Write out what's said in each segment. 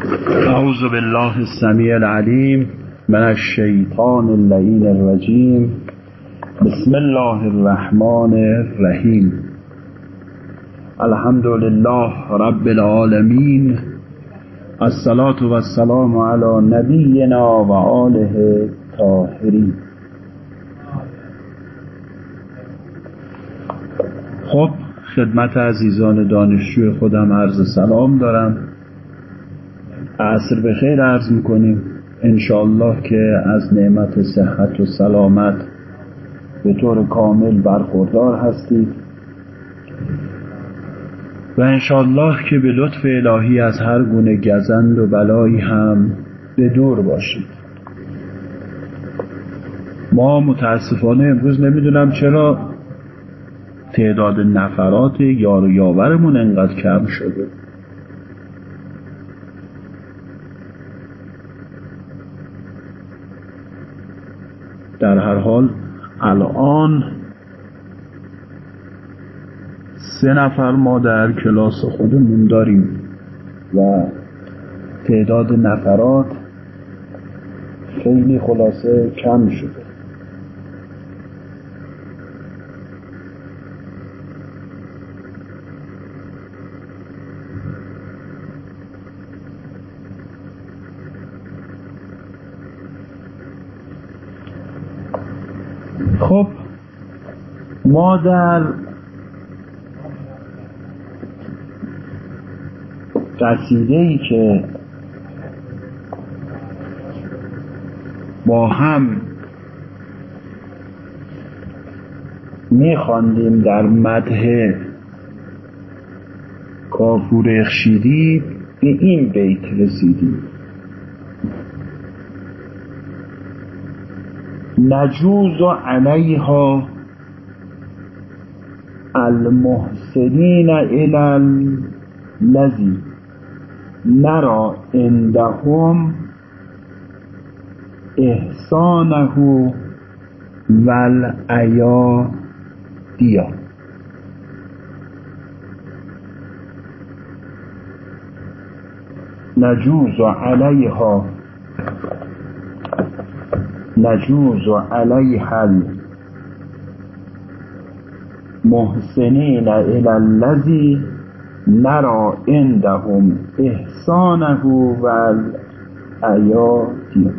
اعوذ بالله السمیع العلیم من الشیطان اللعین الرجیم. بسم الله الرحمن الرحیم. الحمد لله رب العالمین. الصلاة والسلام علی نبینا و آله طاهرین خب خدمت عزیزان دانشجوی خودم عرض سلام دارم. عصر به خیر عرض می‌کنیم. انشاءالله که از نعمت صحت و سلامت به طور کامل برخوردار هستید. و انشاءالله که به لطف الهی از هر گونه گزند و بلایی هم به دور باشید. ما متاسفانه امروز نمی‌دونم چرا تعداد نفرات یار و یاورمون انقدر کم شده در هر حال الان سه نفر ما در کلاس خودمون داریم و تعداد نفرات خیلی خلاصه کم شده خب ما در قصیده ای که با هم میخواندیم در مده کافور اخشیدی به این بیت رسیدیم. نجوز علیها المحسنین الى الذی نرى عندهم احسانه والعیادیا نجوز علیها. نجوز علیها المحسنین الى الذی نرى عندهم احسانه و العیادی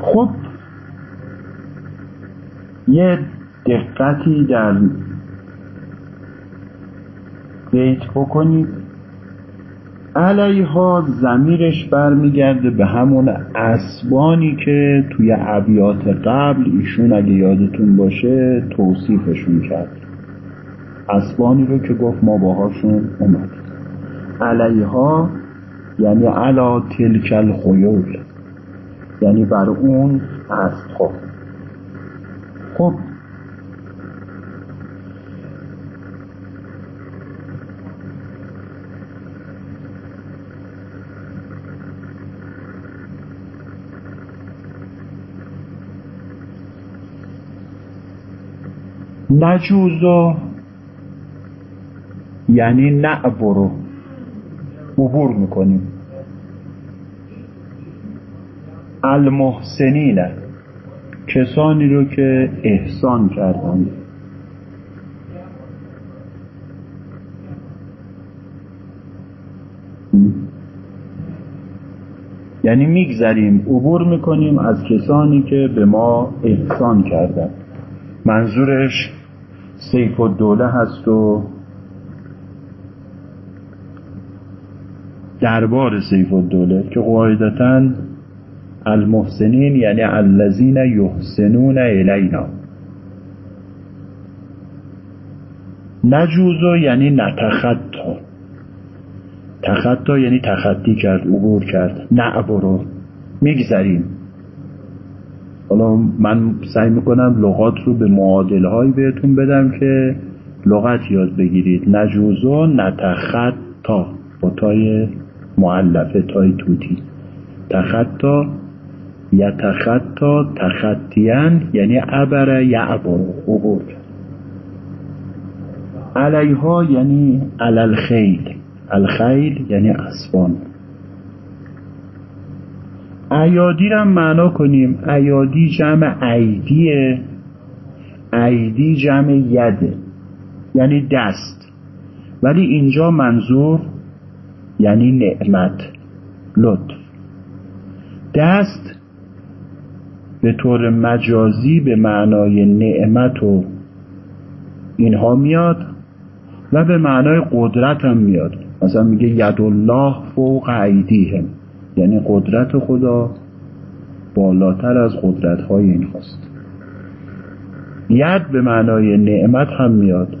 خب یه دقتی در بیت بکنید. علیها زمیرش برمیگرده به همون اسبانی که توی ابیات قبل ایشون اگه یادتون باشه توصیفشون کرد. اسبانی رو که گفت ما باهاشون اومد. علیها یعنی علا تلک الخیول. یعنی بر اون اسب خب خب نجوزو یعنی نعبرو عبور می‌کنیم. المحسنین کسانی رو که احسان کردند. یعنی میگذریم. عبور می‌کنیم از کسانی که به ما احسان کردند. منظورش سیف الدوله هست و دربار سیف الدوله که قاعدتا المحسنین یعنی الذین یحسنون الینا. نجوزو یعنی نتخطا تخطا یعنی تخطی کرد عبور کرد. نعبرو میگذریم. حالا من سعی می‌کنم لغات رو به معادل هایی بهتون بدم که لغت یاد بگیرید. نجوزو نتخطا با تای معلفه تای توتی. تخطا یتخطا تخطیان یعنی عبر یعبر عبور. علیها یعنی علل خیل الخیل یعنی اسبان. ایادی را معنا کنیم. ایادی جمع ایدیه. ایدی جمع یده یعنی دست. ولی اینجا منظور یعنی نعمت. لطف. دست به طور مجازی به معنای نعمت و اینها میاد و به معنای قدرت هم میاد. مثلا میگه ید الله فوق ایدیهم. یعنی قدرت خدا بالاتر از قدرت های این خواست. ید به معنای نعمت هم میاد.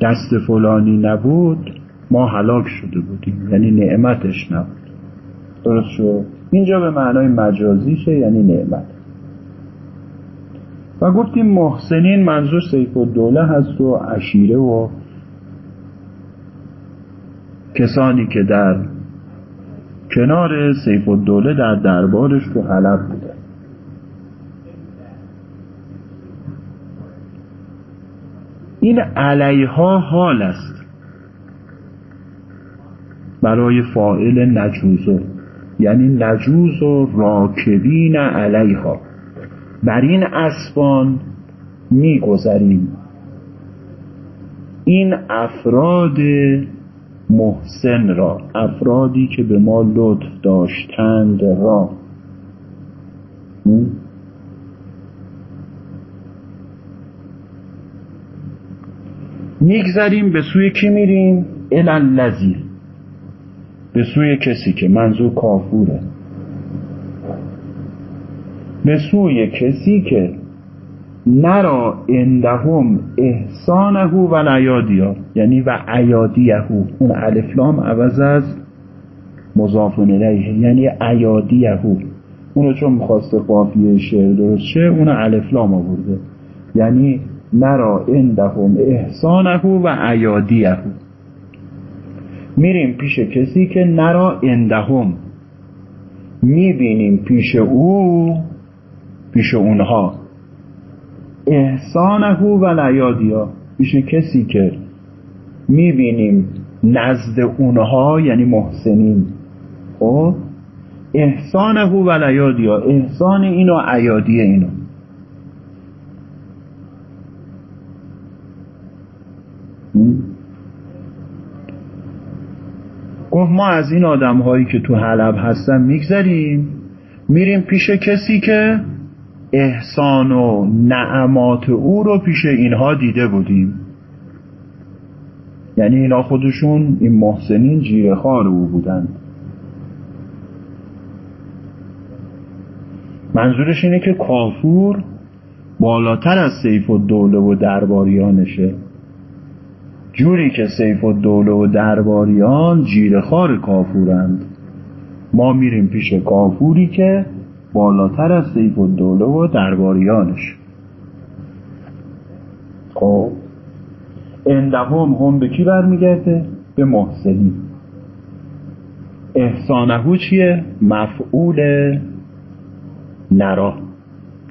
دست فلانی نبود ما هلاک شده بودیم. یعنی نعمتش نبود. درست شد؟ اینجا به معنای مجازیشه یعنی نعمت. و گفتیم محسنین منظور سیف و دوله هست و عشیره و کسانی که در کنار سیف و دوله در دربارش تو حلب بوده. این علیها حال است. برای فائل نجوزو یعنی نجوز و راکبین علیها. بر این اسبان میگذریم. این افراد محسن را افرادی که به ما لطف داشتند را. میگذریم به سوی کی میریم؟ الالذی. به سوی کسی که منظور کافوره. به سوی کسی که نرا اندهم احسانه و لیادیا یعنی و عیادیه. اون الفلام عوض از مضاف الیه یعنی عیادیه. اونو چون می‌خواسته قافیه شعر درست شه اون الفلام آورده. یعنی نرا اندهم احسانه و عیادیه. میریم پیش کسی که نرا اندهم می‌بینیم پیش او پیش اونها. احسانه و لیادیا پیش کسی که می‌بینیم نزد اونها یعنی محسنین. خب؟ احسانه و لیادیا احسان اینو عیادی اینو. گفت ما از این آدم هایی که تو حلب هستن میگذریم. میریم پیش کسی که احسان و نعمات او رو پیش اینها دیده بودیم. یعنی اینا خودشون این محسنین جیرخار او بودند. منظورش اینه که کافور بالاتر از سیف و دوله و درباریانشه. جوری که سیف و دوله و درباریان جیرخار کافورند. ما میریم پیش کافوری که بالاتر از سیف و دوله و درباریانش. خب. اندهم هم به کی برمیگرده؟ به محسنی. احسانهو چیه؟ مفعول نرا.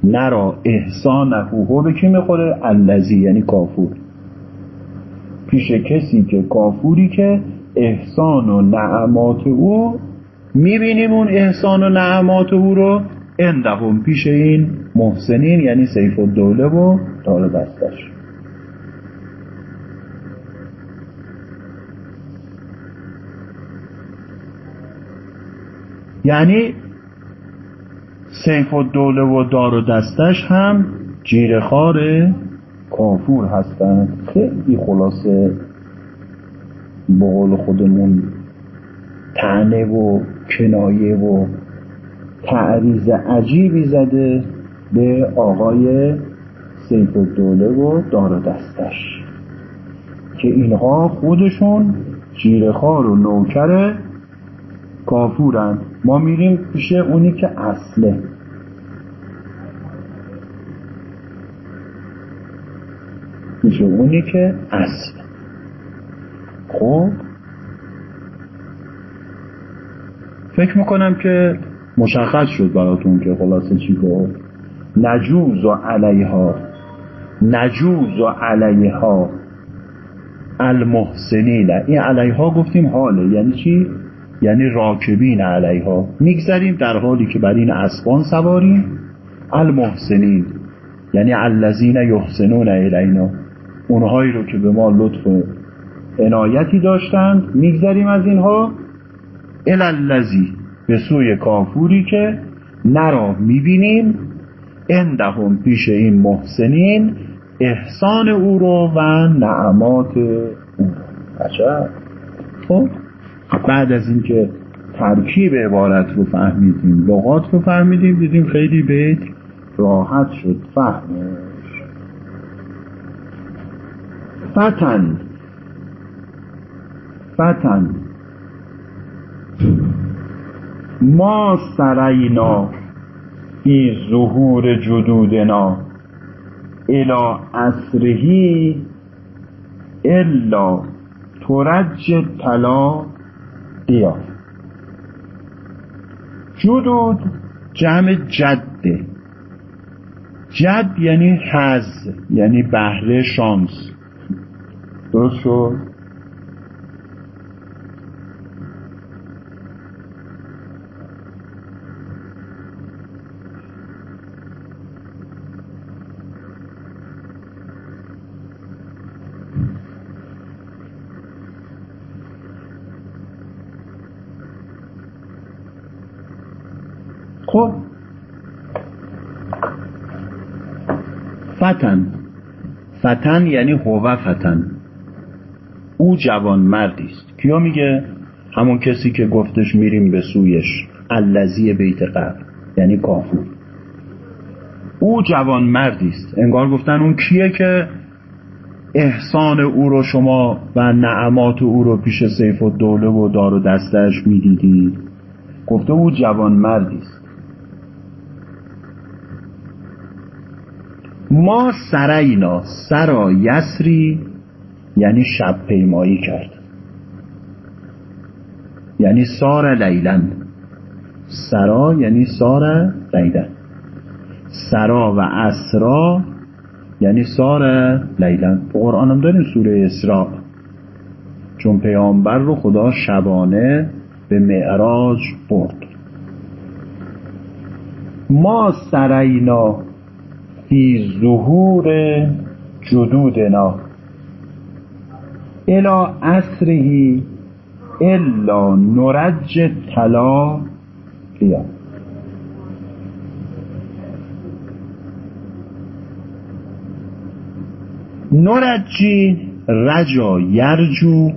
نرا. احسانهو. هو به کی می‌خوره؟ اللذی یعنی کافور. پیش کسی که کافوری که احسان و نعمات او می‌بینیم اون احسان و نعمات او رو اندهم پیش این محسنین یعنی سیف الدوله و دار دستش. یعنی سیف الدوله و دار و دستش هم جیرخار کافور هستند. خیلی خلاصه به خودمون تنه و کنایه و تعریض عجیبی زده به آقای سیف الدوله و دار دستش که اینها خودشون جیرخار و نوکر کافورند ما میریم پیش اونی که اصله. پیش اونی که اصل. خب؟ فکر می‌کنم که مشخص شد براتون که خلاصه چی گفت. نجوز و علیها نجوز و علیها المحسنین. این علیها گفتیم حاله یعنی چی؟ یعنی راکبین علیها. میگذریم در حالی که بر این اسبان سواریم. المحسنین یعنی الذین یحسنون الینا. اونهایی رو که به ما لطف عنایتی داشتند میگذریم از اینها. الالذی به سوی کافوری که نرا می‌بینیم اندهم پیش این محسنین احسان او رو و نعمات او. خب بعد از اینکه ترکیب عبارت رو فهمیدیم لغات رو فهمیدیم دیدیم خیلی بیت راحت شد. فهمش. فتن. فتن. ما سرینا فی ظهور جدودنا. الى اصرهی الا ترج طلا دیا جدود جمع جده جد یعنی حز یعنی بهره شانس درست شد خب فتن. فتن یعنی هو فتن. او جوان مردی است. کیا میگه؟ همون کسی که گفتش میریم به سویش. الذی بیت قبل. یعنی کافور. او جوان مردی است. انگار گفتن اون کیه که احسان او رو شما و نعمات او رو پیش سیف و دوله و دار و دستش می‌دیدید. گفته او جوان مردی است. ما سرینا سرا یسری یعنی شب پیمایی کرد یعنی سار لیلن. سرا یعنی سار لیلن. سرا و اسرا یعنی سار لیلن. قرآن هم داریم سوره اسراء. چون پیامبر رو خدا شبانه به معراج برد. ما سرینا فی ظهور جدودنا الا اصرهی الا نرج طلا بیا نرجی رجا یرجو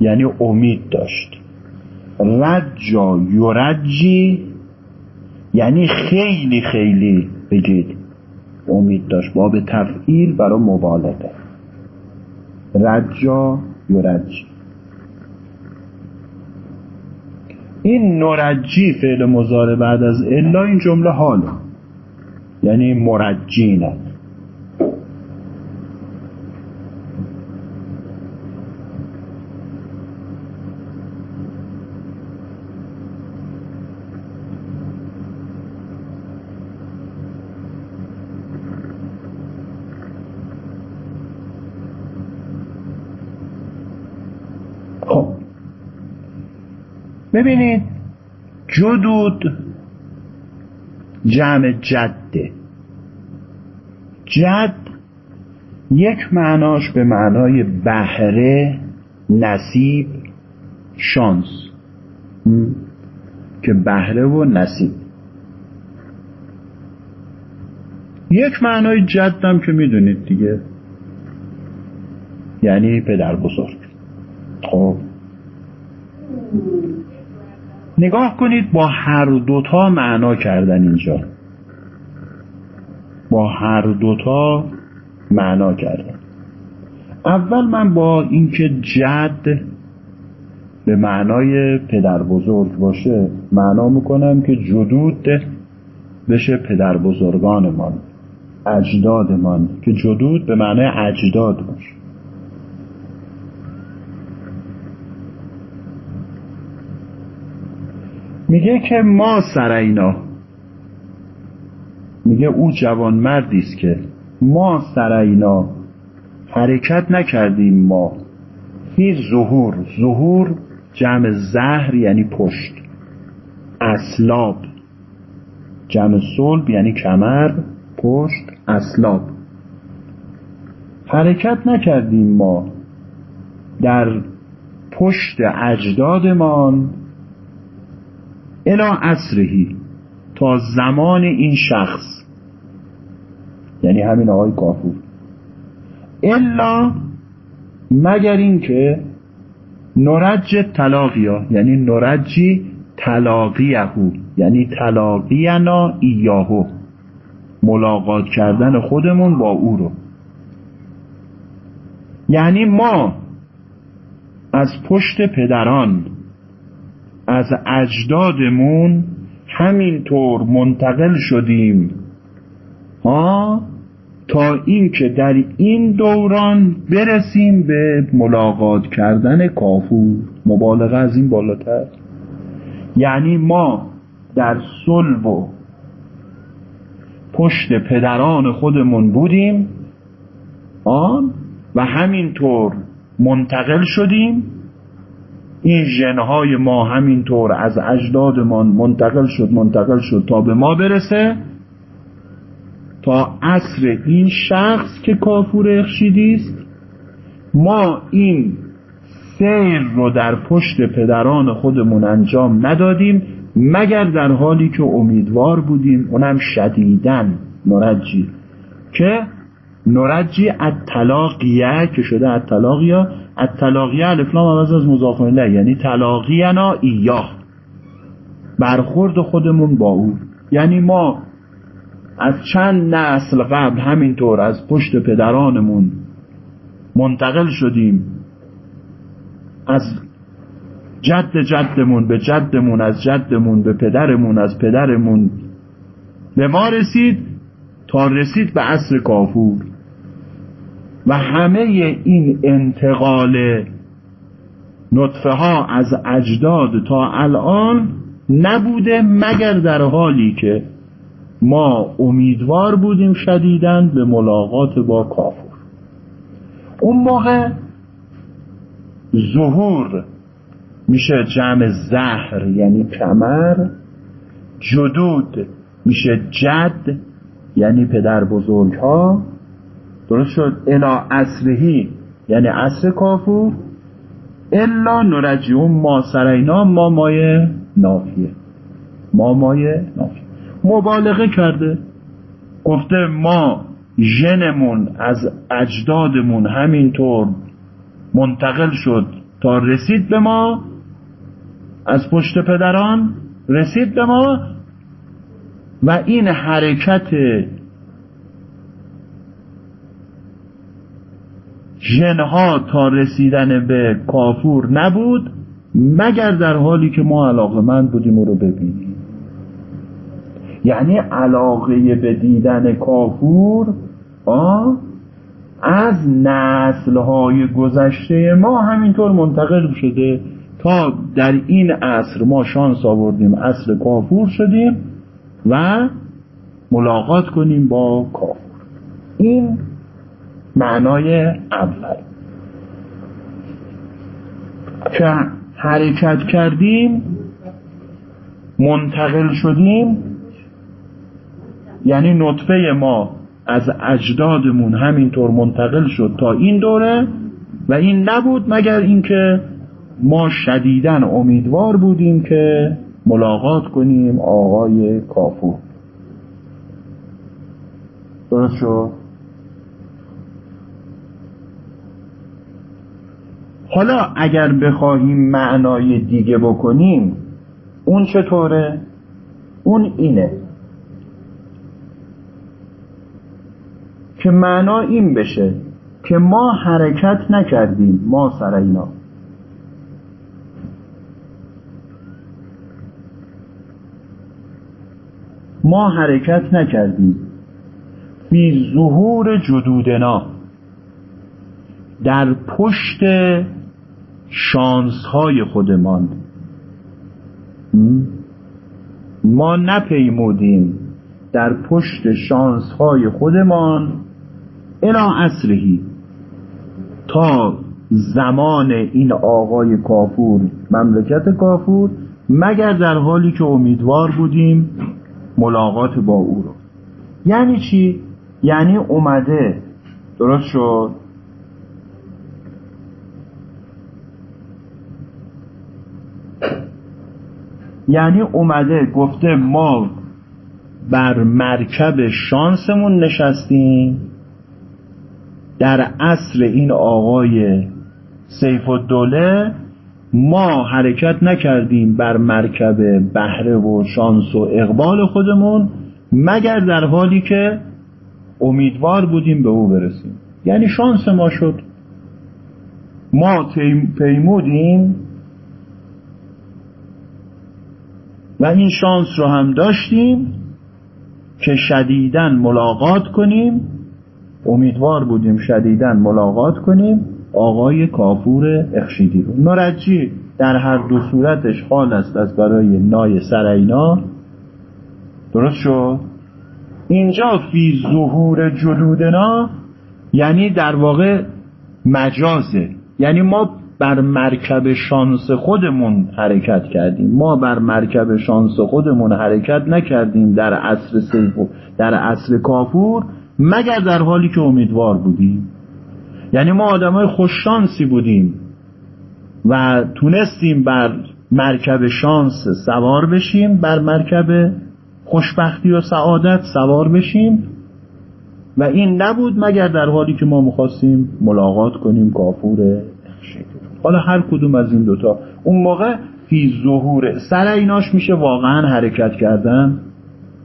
یعنی امید داشت. رجا یرجی یعنی خیلی خیلی بگید. امید داشت. باب تفعیل برای مبالغه. رجا یرج این نرجی فعل مزاره بعد از الا این جمله حاله یعنی مرجینه. ببینید جدود جمع جده. جد یک معناش به معنای بهره نصیب شانس. که بهره و نصیب. یک معنای جدم که می‌دونید دیگه. یعنی پدر بزرگ خب؟ نگاه کنید با هر دوتا معنا کردن اینجا. با هر دوتا معنا کردن. اول من با اینکه جد به معنای پدر بزرگ باشه معنا می‌کنم که جدود بشه پدر بزرگانمان اجدادمان که جدود به معنای اجداد باشه. میگه که ما سرینا میگه او جوان مردی است که ما سرینا حرکت نکردیم ما. فی ظهور ظهور جمع زهر یعنی پشت. اسلاب. جمع صلب یعنی کمر پشت اسلاب. حرکت نکردیم ما. در پشت اجدادمان الا اصرهی تا زمان این شخص. یعنی همین آقای کافور. الا مگر اینکه نرج تلاقیا یعنی نرجی تلاقیهو یعنی تلاقینا ایاهو. ملاقات کردن خودمون با او رو. یعنی ما از پشت پدران از اجدادمون همینطور منتقل شدیم. ها؟ تا اینکه در این دوران برسیم به ملاقات کردن کافور. مبالغه از این بالاتر. یعنی ما در صلب و پشت پدران خودمون بودیم. آن و همینطور منتقل شدیم. این ژنهای ما همینطور از اجدادمان منتقل شد منتقل شد تا به ما برسه تا عصر این شخص که کافور اخشیدی است. ما این سیر رو در پشت پدران خودمون انجام ندادیم مگر در حالی که امیدوار بودیم اونم شدیدن نرجی که نرجی الطلاقیه که شده الطلاقیا الطلاقیه الفلام عوض از مضاف یعنی طلاقینا ایاه برخورد خودمون با او. یعنی ما از چند نسل قبل همینطور از پشت پدرانمون منتقل شدیم. از جد جدمون به جدمون از جدمون به پدرمون از پدرمون به ما رسید تا رسید به عصر کافور. و همه این انتقال نطفه ها از اجداد تا الان نبوده مگر در حالی که ما امیدوار بودیم شدیدن به ملاقات با کافر. اون موقع ظهور میشه جمع زهر یعنی کمر. جدود میشه جد یعنی پدر بزرگ ها درست شد. الا اصرهی یعنی اصر کافور. الا نرجیون ما سرینا ما مای نافیه. ما مای نافیه. مبالغه کرده. گفته ما ژنمون از اجدادمون همینطور منتقل شد تا رسید به ما. از پشت پدران رسید به ما. و این حرکت ژنها تا رسیدن به کافور نبود مگر در حالی که ما علاقه من بودیم او رو ببینیم. یعنی علاقه به دیدن کافور آه از نسلهای گذشته ما همینطور منتقل شده تا در این عصر ما شانس آوردیم عصر کافور شدیم و ملاقات کنیم با کافور. این معنای اول. که حرکت کردیم؟ منتقل شدیم؟ یعنی نطفه ما از اجدادمون همینطور منتقل شد تا این دوره و این نبود مگر اینکه ما شدیدن امیدوار بودیم که ملاقات کنیم آقای کافو درست شد؟ حالا اگر بخواهیم معنای دیگه بکنیم اون چطوره؟ اون اینه. که معنا این بشه که ما حرکت نکردیم ما سر اینا. ما حرکت نکردیم. فی ظهور جدودنا. در پشت شانس های خودمان ما نپیمودیم در پشت شانس های خودمان الا اصرهی تا زمان این آقای کافور مملکت کافور مگر در حالی که امیدوار بودیم ملاقات با او رو یعنی چی؟ یعنی اومده. درست شد؟ یعنی اومده گفته ما بر مرکب شانسمون نشستیم. در اصل این آقای سیف الدوله ما حرکت نکردیم بر مرکب بهره و شانس و اقبال خودمون مگر در حالی که امیدوار بودیم به او برسیم. یعنی شانس ما شد. ما پیمودیم و این شانس رو هم داشتیم که شدیدن ملاقات کنیم. امیدوار بودیم شدیدن ملاقات کنیم. آقای کافور اخشیدی رو. مرجی در هر دو صورتش حال است از برای نای سرینا درست شد؟ اینجا فی ظهور جدودنا یعنی در واقع مجازه. یعنی ما بر مرکب شانس خودمون حرکت کردیم. ما بر مرکب شانس خودمون حرکت نکردیم در عصر سیف در عصر کافور مگر در حالی که امیدوار بودیم. یعنی ما آدمای خوششانسی بودیم و تونستیم بر مرکب شانس سوار بشیم بر مرکب خوشبختی و سعادت سوار بشیم. و این نبود مگر در حالی که ما می‌خواستیم ملاقات کنیم کافور حالا هر کدوم از این دوتا. اون موقع فی ظهور سر ایناش میشه واقعا حرکت کردن.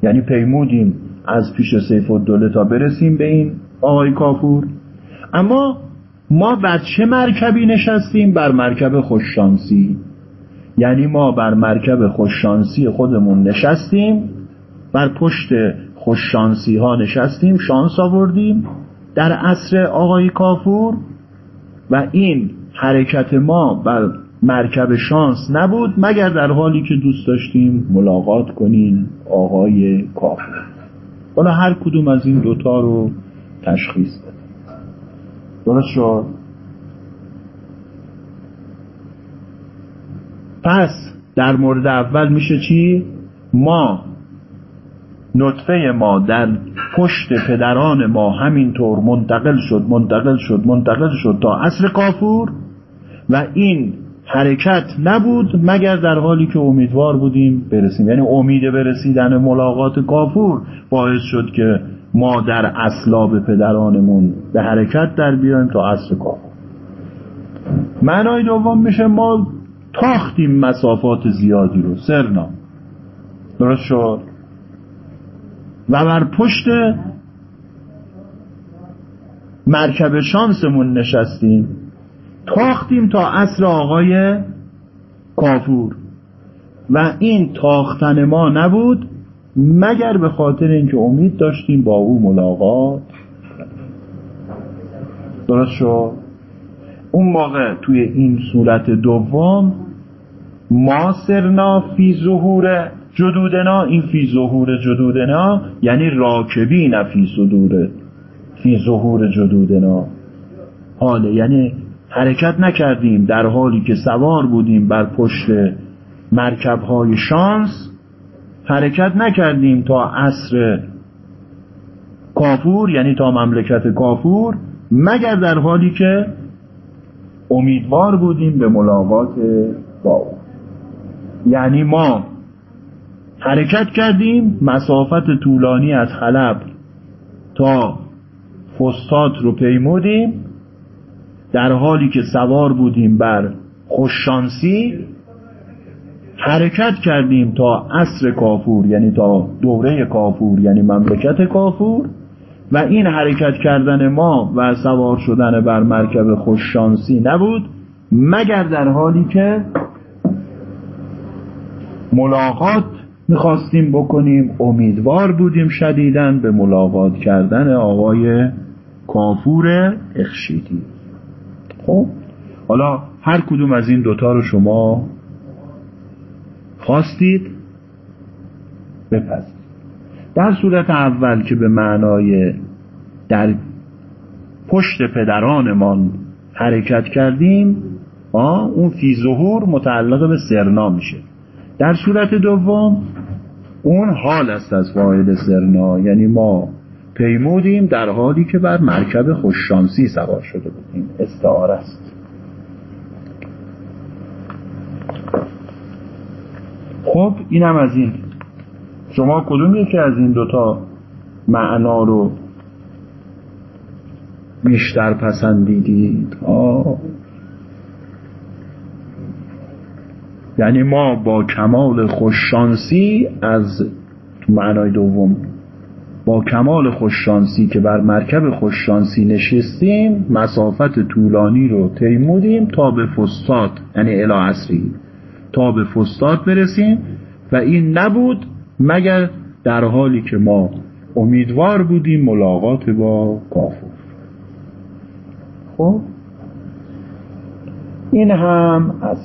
یعنی پیمودیم از پیش سیف الدوله تا برسیم به این آقای کافور. اما ما بر چه مرکبی نشستیم؟ بر مرکب خوششانسی. یعنی ما بر مرکب خوششانسی خودمون نشستیم بر پشت خوششانسی ها نشستیم شانس آوردیم در عصر آقای کافور و این حرکت ما بر مرکب شانس نبود مگر در حالی که دوست داشتیم ملاقات کنیم آقای کافر. حالا هر کدوم از این دوتا رو تشخیص بده. درست شد؟ پس در مورد اول میشه چی؟ ما نطفه ما در پشت پدران ما همینطور منتقل شد منتقل شد منتقل شد تا عصر کافور. و این حرکت نبود مگر در حالی که امیدوار بودیم برسیم. یعنی امید برسیدن ملاقات کافور باعث شد که ما در اسلاب پدرانمون به حرکت در بیایم تا عصر کافور. معنای دوم میشه ما تاختیم مسافات زیادی رو. سرنا. درست شد؟ و بر پشت مرکب شانسمون نشستیم. تاختیم تا عصر آقای کافور. و این تاختن ما نبود مگر به خاطر اینکه امید داشتیم با او ملاقات. درست شد؟ اون موقع توی این صورت دوم ما سرنا فی ظهور جدودنا. این فی ظهور جدودنا یعنی راکبین فی صدور فی ظهور جدودنا. حاله یعنی حرکت نکردیم در حالی که سوار بودیم بر پشت مرکب های شانس حرکت نکردیم تا عصر کافور یعنی تا مملکت کافور مگر در حالی که امیدوار بودیم به ملاقات با او. یعنی ما حرکت کردیم مسافت طولانی از حلب تا فستات رو پیمودیم. در حالی که سوار بودیم بر خوششانسی حرکت کردیم تا عصر کافور یعنی تا دوره کافور یعنی مملکت کافور. و این حرکت کردن ما و سوار شدن بر مرکب خوششانسی نبود مگر در حالی که ملاقات می‌خواستیم بکنیم امیدوار بودیم شدیدن به ملاقات کردن آقای کافور اخشیدی. خب؟ حالا هر کدوم از این دوتا رو شما خواستید بپذید در صورت اول که به معنای در پشت پدرانمان حرکت کردیم آه اون فی ظهور متعلق به سرنا میشه. در صورت دوم اون حال است از فاعل سرنا. یعنی ما پیمودیم در حالی که بر مرکب خوششانسی سوار شده بودیم. استعاره است. خب اینم از این. شما کدوم یکی از این دوتا معنا رو بیشتر پسندیدید. یعنی ما با کمال خوششانسی از معنای دوم با کمال خوششانسی که بر مرکب خوششانسی نشستیم مسافت طولانی رو تیمودیم تا به فستاد یعنی الی عصری تا به فستاد برسیم و این نبود مگر در حالی که ما امیدوار بودیم ملاقات با کافور خب؟ این هم از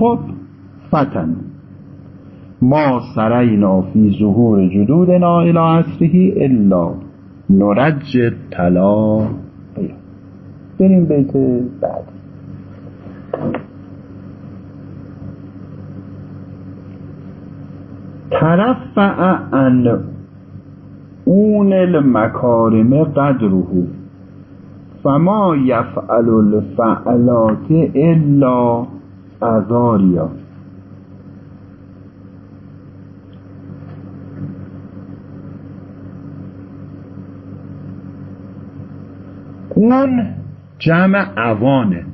خب فتن. ما سرینا فی ظهور جدودنا الى عصره الا نرج طلا. بریم بیت بعد. ترفع ان اون المکارم قدره. فما یفعل الفعلات الا ازاریا اون جمع اوانه.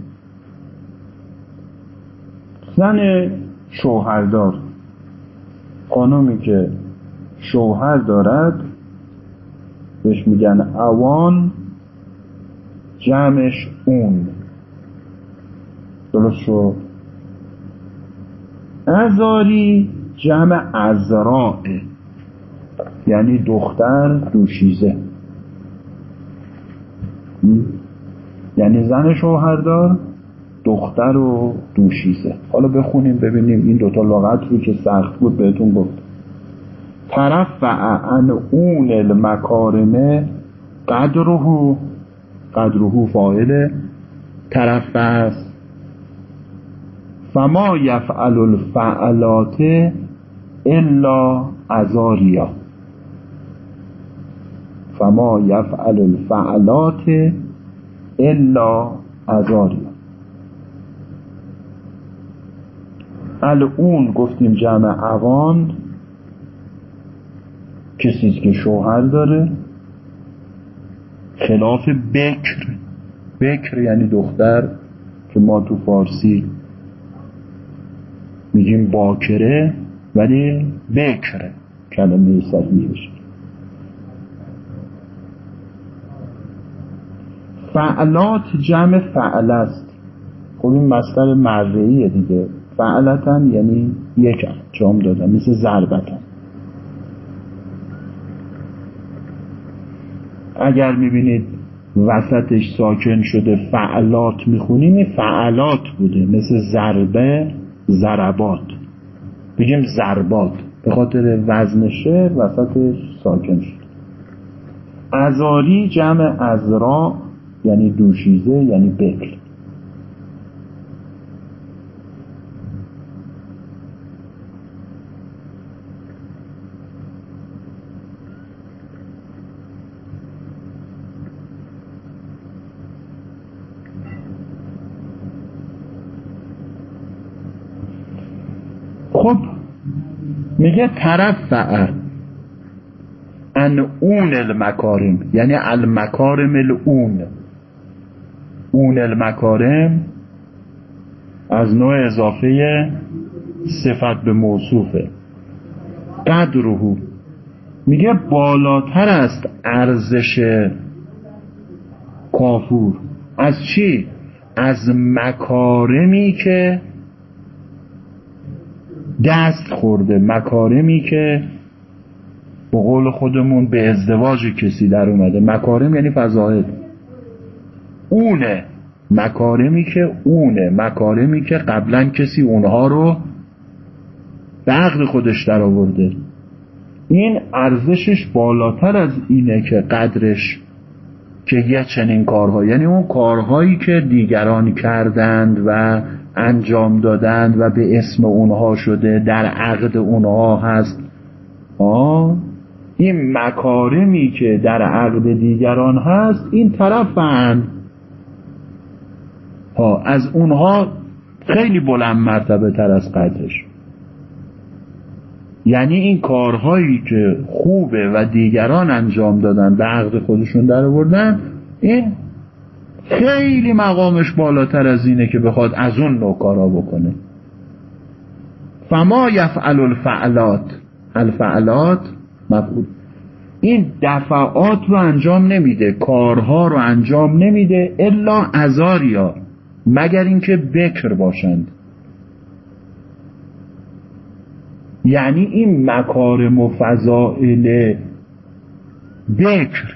زن شوهردار. خانمی که شوهر دارد بهش میگن اوان جمعش اون. درست شد؟ ازاری جمع ازراء یعنی دختر دوشیزه. یعنی زن شوهردار دختر و دوشیزه. حالا بخونیم ببینیم این دوتا لغت رو که سخت بود بهتون گفت. ترفع ان اون المکارمه قدره. قدره فاعل ترفع است. فما یفعل الفعلات الا ازاریا فما یفعل الفعلات الا ازاریا اون گفتیم جمع اوان کسی که شوهر داره خلاف بکر. بکر یعنی دختر که ما تو فارسی میگیم باکره ولی بکره کلمه صحیحش. فعلات جمع فعل است. خب این مصدر مرعیه دیگه. فعلتن یعنی یک انجام دادن. مثل ضربتن. اگر می‌بینید وسطش ساکن شده فعلات می‌خونیم فعلات بوده. مثل ضربه ضربات. بگیم ضربات. به خاطر وزن شعر وسطش ساکن شد. ازاری جمع ازرا یعنی دوشیزه یعنی بکر. خب میگه ترفع ان اون المکارم. یعنی المکارم الاون اون المکارم از نوع اضافه صفت به موصوفه. قدرهو میگه بالاتر است ارزش کافور. از چی؟ از مکارمی که دست خورده مکارمی که به قول خودمون به ازدواج کسی در اومده. مکارم یعنی فضائل اونه. مکارمی که اونه. مکارمی که قبلا کسی اونها رو به عقل خودش در آورده. این ارزشش بالاتر از اینه که قدرش که یه چنین کارها. یعنی اون کارهایی که دیگران کردند و انجام دادند و به اسم اونها شده در عقد اونها هست. آه این مکارمی که در عقد دیگران هست این طرفن. ها از اونها خیلی بلند مرتبه تر از قدرش یعنی این کارهایی که خوبه و دیگران انجام دادن به عقد خودشون در آوردن این خیلی مقامش بالاتر از اینه که بخواد از اون نوع کارا بکنه. فما یفعل الفعلات الفعلات مفعول. این دفعات رو انجام نمیده کارها رو انجام نمیده الا ازاریا مگر اینکه بکر باشند. یعنی این مکارم و فضائل بکر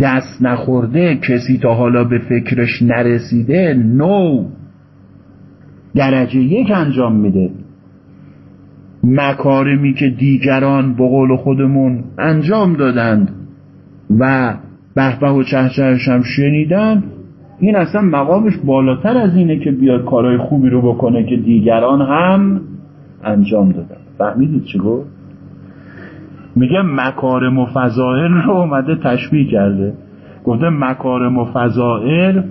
دست نخورده کسی تا حالا به فکرش نرسیده نو. درجه یک انجام میده. مکارمی که دیگران به قول خودمون انجام دادند و بهبه و چهچهش هم شنیدن این اصلا مقامش بالاتر از اینه که بیاد کارهای خوبی رو بکنه که دیگران هم انجام دادن. فهمیدید چی گفت؟ میگه مکارم و فضائل رو اومده تشبیه کرده. گفته مکارم و فضائل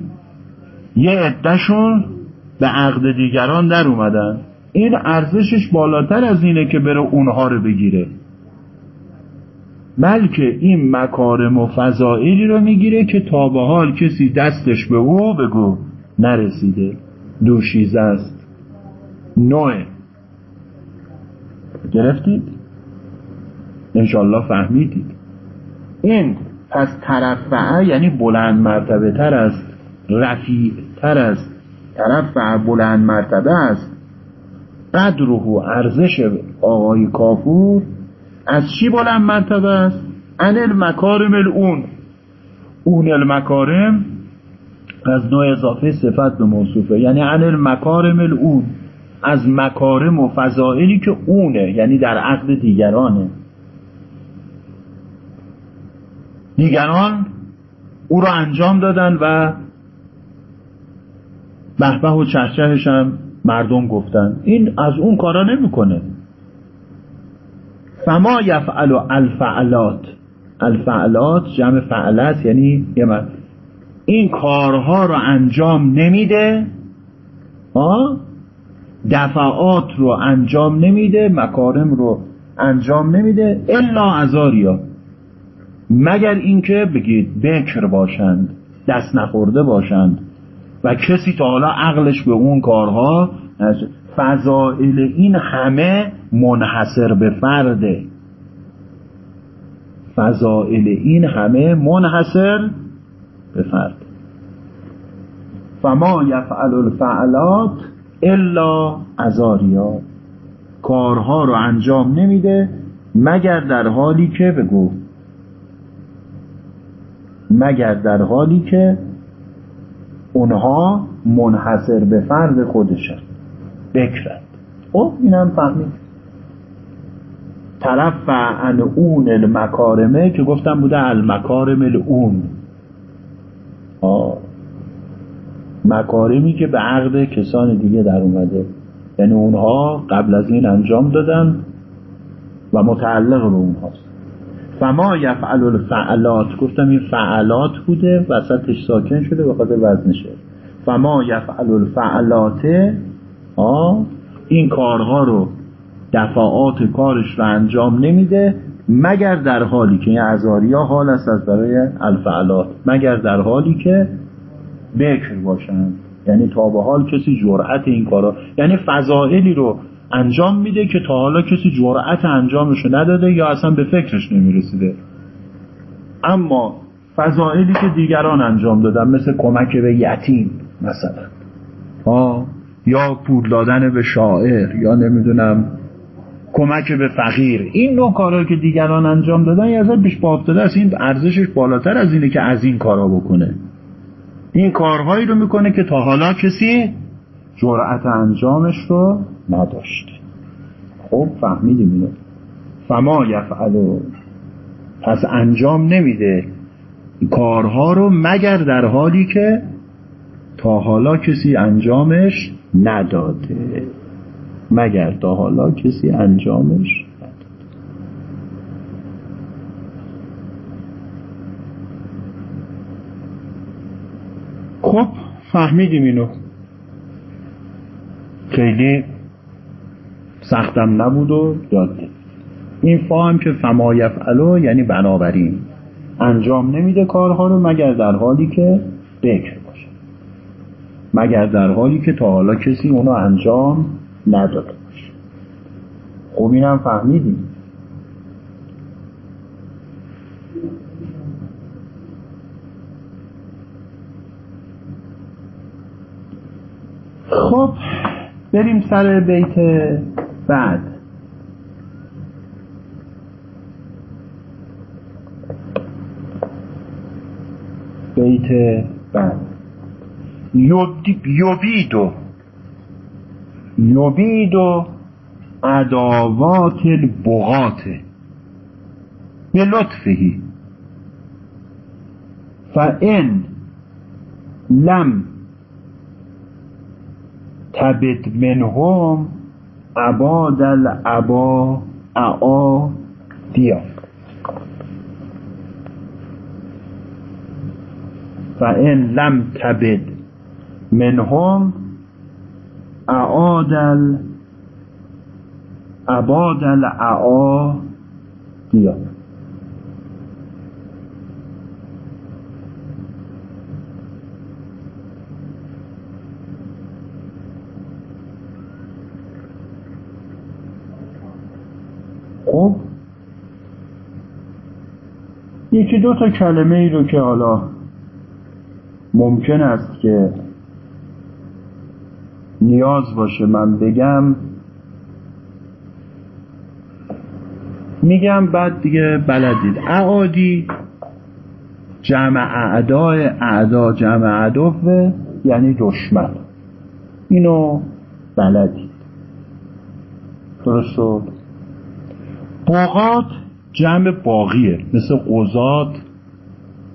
یه عدهشون به عقد دیگران در اومدن. این ارزشش بالاتر از اینه که بره اونها رو بگیره. بلکه این مکارم و فضائلی رو می‌گیره که تا به حال کسی دستش به او بگو نرسیده. دوشیزه است. نوع گرفتید؟ انشالله فهمیدید. این پس ترفعه یعنی بلند مرتبه تر است رفیع تر است. ترفعه بلند مرتبه است. قدره ارزش آقای کافور از چی بلند مرتبه است؟ ان المکارم الاون اون المکارم از نوع اضافه صفت به موصوفه. یعنی ان المکارم الاون از مکارم و فضائلی که اونه یعنی در عقد دیگرانه. دیگران او را انجام دادن و بهبه و چهچهش هم مردم گفتن. این از اون کارا نمی‌کنه. فما یفعل الفعلات. الفعلات جمع فعلت یعنی یه من این کارها رو انجام نمیده. دفعات رو انجام نمیده مکارم رو انجام نمیده الا ازاریا مگر اینکه بگید بکر باشند دست نخورده باشند و کسی تا حالا عقلش به اون کارها فضائل این همه منحصر به فرده. فضائل این همه منحصر به فرد. فما یفعل الفعلات الا ازاریا کارها رو انجام نمیده مگر در حالی که بگو مگر در حالی که اونها منحصر به فرد خودشن. بکرد. خب اینم فهمید. طرف ان اون المکارمه که گفتم بوده المکارم الاون آه. مکارمی که به عقد کسان دیگه در اومده. یعنی اونها قبل از این انجام دادن و متعلق به اونهاست. فما یفعل الفعلات گفتم این فعلات بوده وسطش ساکن شده به خاطر وزنشه. فما یفعل الفعلات این کارها رو دفعات کارش رو انجام نمیده مگر در حالی که این ازاریا حال است از برای الفعلات مگر در حالی که بکر باشن یعنی تا به حال کسی جرأت این کارا یعنی فضائلی رو انجام میده که تا حالا کسی جرأت انجامش نداده یا اصلا به فکرش نمی‌رسیده. اما فضائلی که دیگران انجام دادن مثل کمک به یتیم مثلا ها؟ یا پول دادن به شاعر یا نمی‌دونم کمک به فقیر. این نوع کارهایی که دیگران انجام دادن یا ازت بیش با است. این ارزشش بالاتر از اینه که از این کارا بکنه. این کارهایی رو می‌کنه که تا حالا کسی جرأت انجامش رو نداشته خب فهمیدیم اینو. فما یفعلو. پس انجام نمیده. کارها رو مگر در حالی که تا حالا کسی انجامش نداده. مگر تا حالا کسی انجامش خب فهمیدیم اینو. خیلی سختم نبود و یاد این فا هم که فما یفعلو یعنی بنابراین. انجام نمیده کارها رو مگر در حالی که بکر باشه. مگر در حالی که تا حالا کسی اونو انجام نداده باشه. خب اینم فهمیدیم. خب بریم سر بیت بعد. بیت بعد. یبیدو یبیدو عداوات البغات. به لطفهی. فان لم تبد منهم عباد العبا اعا دیا فان لم تبد منهم اعاد عباد الاعا دیا خب یکی دو تا کلمه ای رو که حالا ممکن است که نیاز باشه من بگم میگم بعد دیگه بلدید اعادی جمع اعدای اعدا جمع عدوه یعنی دشمن. اینو بلدید درست شد؟ جمع باقیه مثل قضات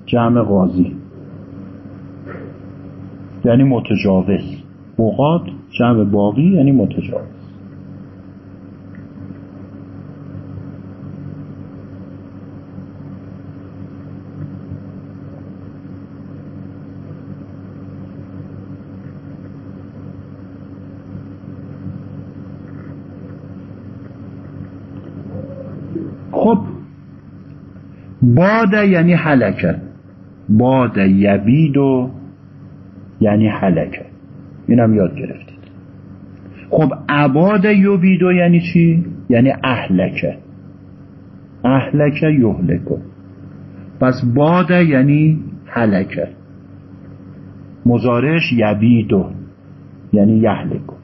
جمع قاضی. یعنی متجاوز. بغات جمع باقی یعنی متجاوز خب باد یعنی حلکه باد یبید و یعنی حلکه اینم یاد گرفتید. خب عباد یبیدو یعنی چی؟ یعنی اهلکه اهلکه یهلکو پس باد یعنی حلکه مزارش یبیدو یعنی یهلکو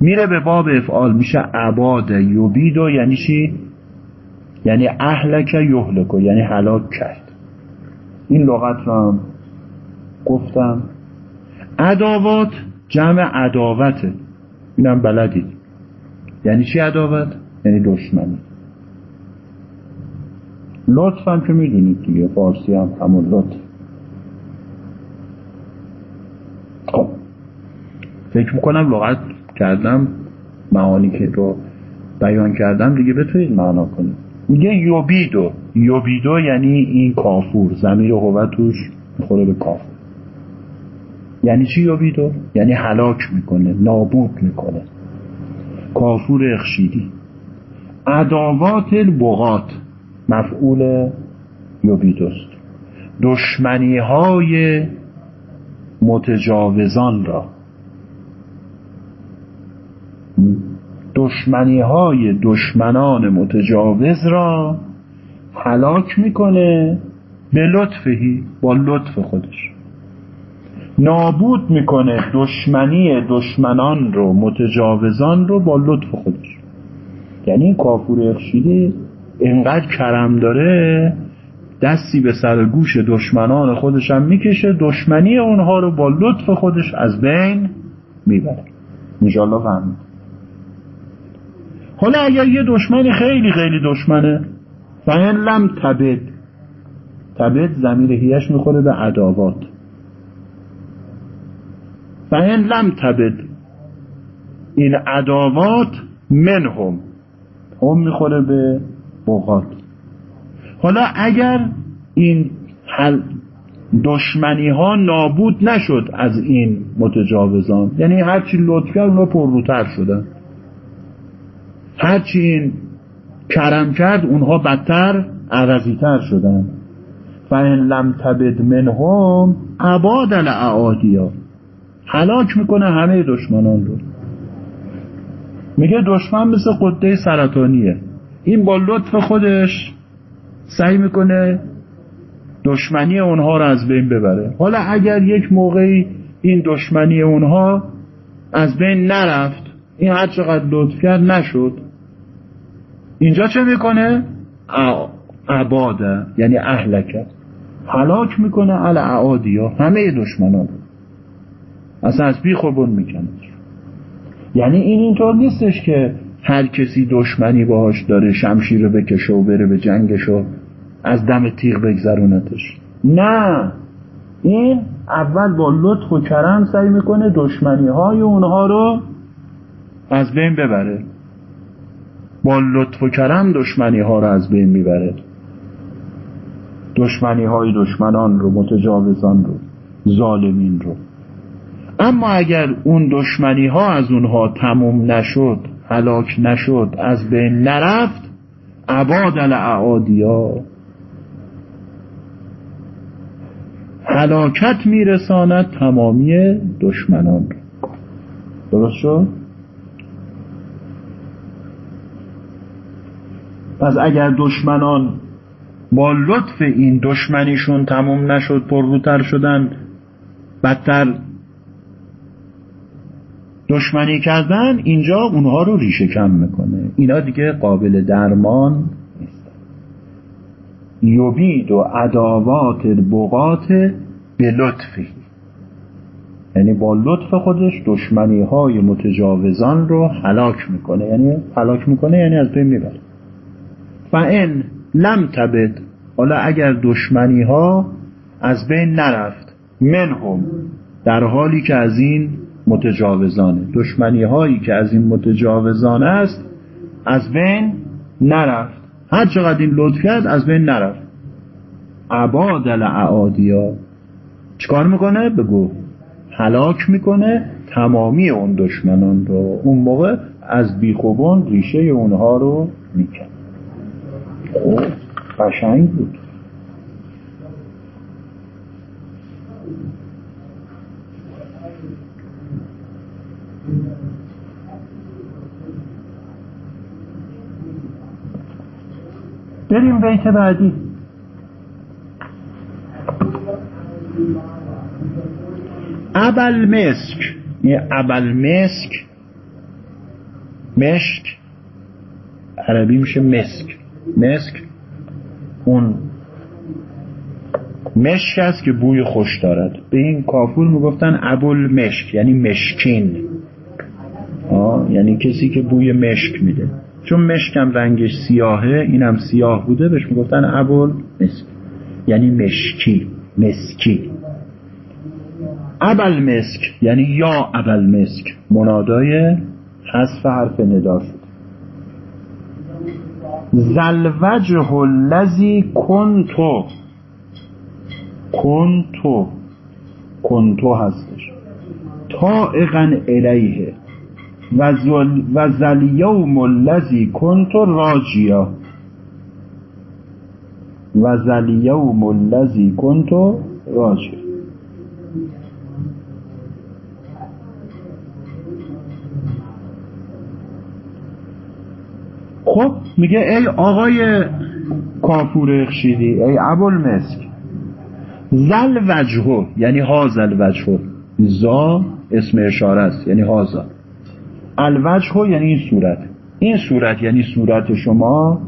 میره به باب افعال میشه عباد یبیدو یعنی چی؟ یعنی اهلک یهلکو یعنی هلاک کرد. این لغت رو هم گفتم. عداوات جمع عداوته اینم بلدید یعنی چی عداوت؟ یعنی دشمنی. لطف هم که می‌دونید دیگه فارسی هم همون لطف. خب فکر می‌کنم لغت کردم معانی که رو بیان کردم دیگه بتونید معنا کنید. میگه یوبیدو. یوبیدو یعنی این کافور. زمیر هوه توش می‌خوره به کافور. یعنی چی یوبیدو؟ یعنی هلاک می‌کنه نابود می‌کنه. کافور اخشیدی. عداوات البغات. مفعول یوبیدوست. دشمنی های متجاوزان را. دشمنی های دشمنان متجاوز را هلاک می‌کنه به لطفهی با لطف خودش. نابود می‌کنه دشمنی دشمنان رو متجاوزان رو با لطف خودش. یعنی این کافور اخشیده اینقدر کرم داره دستی به سر گوش دشمنان خودش هم می‌کشه دشمنی اونها رو با لطف خودش از بین می‌بره. انشالله فهمید. حالا اگر یه دشمنی خیلی خیلی دشمنه فهن لم تبد. تبد زمیر هیش می‌خوره به عداوات. فهن لم تبد. این عداوات منهم. هم می‌خوره به بغات حالا اگر این دشمنی ها نابود نشد از این متجاوزان یعنی هرچی لطف کرد اونا پرروتر شدن. هرچی این کرم کرد اونها بدتر عوضیتر شدن. فان لم تبد منهم عباد الاعادیا هلاک می‌کنه همه دشمنان رو. میگه دشمن مثل قده سرطانیه. این با لطف خودش سعی می‌کنه دشمنی اونها رو از بین ببره. حالا اگر یک موقعی این دشمنی اونها از بین نرفت این هر چقدر لطف کرد نشد. اینجا چه می‌کنه؟ عباده یعنی اهلکه حلاک می‌کنه علی اعادیا همه دشمنان. اصلا از بی خوبون می‌کنه. یعنی این اینطور نیستش که هر کسی دشمنی باهاش داره شمشیر رو بکشه و بره به جنگش و از دم تیغ بگذرونتش. نه. این اول با لطف و کرم سعی می‌کنه دشمنی های اونها رو از بین ببره. با لطف و کرم دشمنی ها رو از بین می‌بره دشمنی های دشمنان رو متجاوزان رو ظالمین رو. اما اگر اون دشمنی ها از اونها تموم نشد هلاک نشد از بین نرفت عباد الاعادیا هلاکت میرساند تمامی دشمنان رو. درست شد؟ پس اگر دشمنان با لطف این دشمنیشون تموم نشد پرروتر شدن بدتر دشمنی کردن اینجا اونها رو ریشه کم می‌کنه. اینا دیگه قابل درمان نیست. یوبید و عداوات بقات به لطفی. یعنی با لطف خودش دشمنی های متجاوزان رو حلاک می‌کنه. یعنی حلاک می‌کنه یعنی از بین می‌بره. این لم تبد حالا اگر دشمنی ها از بین نرفت منهم در حالی که از این متجاوزانه دشمنی هایی که از این متجاوزانه است از بین نرفت. هر چقدر این لطف کرد از بین نرفت. عباد الاعادیا چیکار می‌کنه؟ بگو. هلاک می‌کنه تمامی اون دشمنان رو. اون موقع از بیخوبون ریشه اونها رو می‌کنه خب قشنگ بود. بریم بیت بعدی. ابل مسک این ابل مسک مشک. عربی میشه مسک. مسک. اون مشک است که بوی خوش دارد. به این کافور می‌گفتن ابل مشک یعنی مشکین. آه یعنی کسی که بوی مشک میده. چون مشکم رنگش سیاهه اینم سیاه بوده بهش می‌گفتن ابل مسک یعنی مشکی مسکی. ابل مسک یعنی یا ابل مسک منادای حذف حرف ندا شد. زلوجه الذی کنتو کنتو کنتو هستش. طائقا الیه. و زلیوم الذی کنتو راجیا. و زلیوم الذی کنتو راجیا. خب میگه ای آقای کافور اخشیدی ای مسک زل وجهو یعنی هازل وجهو زا اسم اشاره است یعنی هازا الوجهو یعنی این صورت. این صورت یعنی صورت شما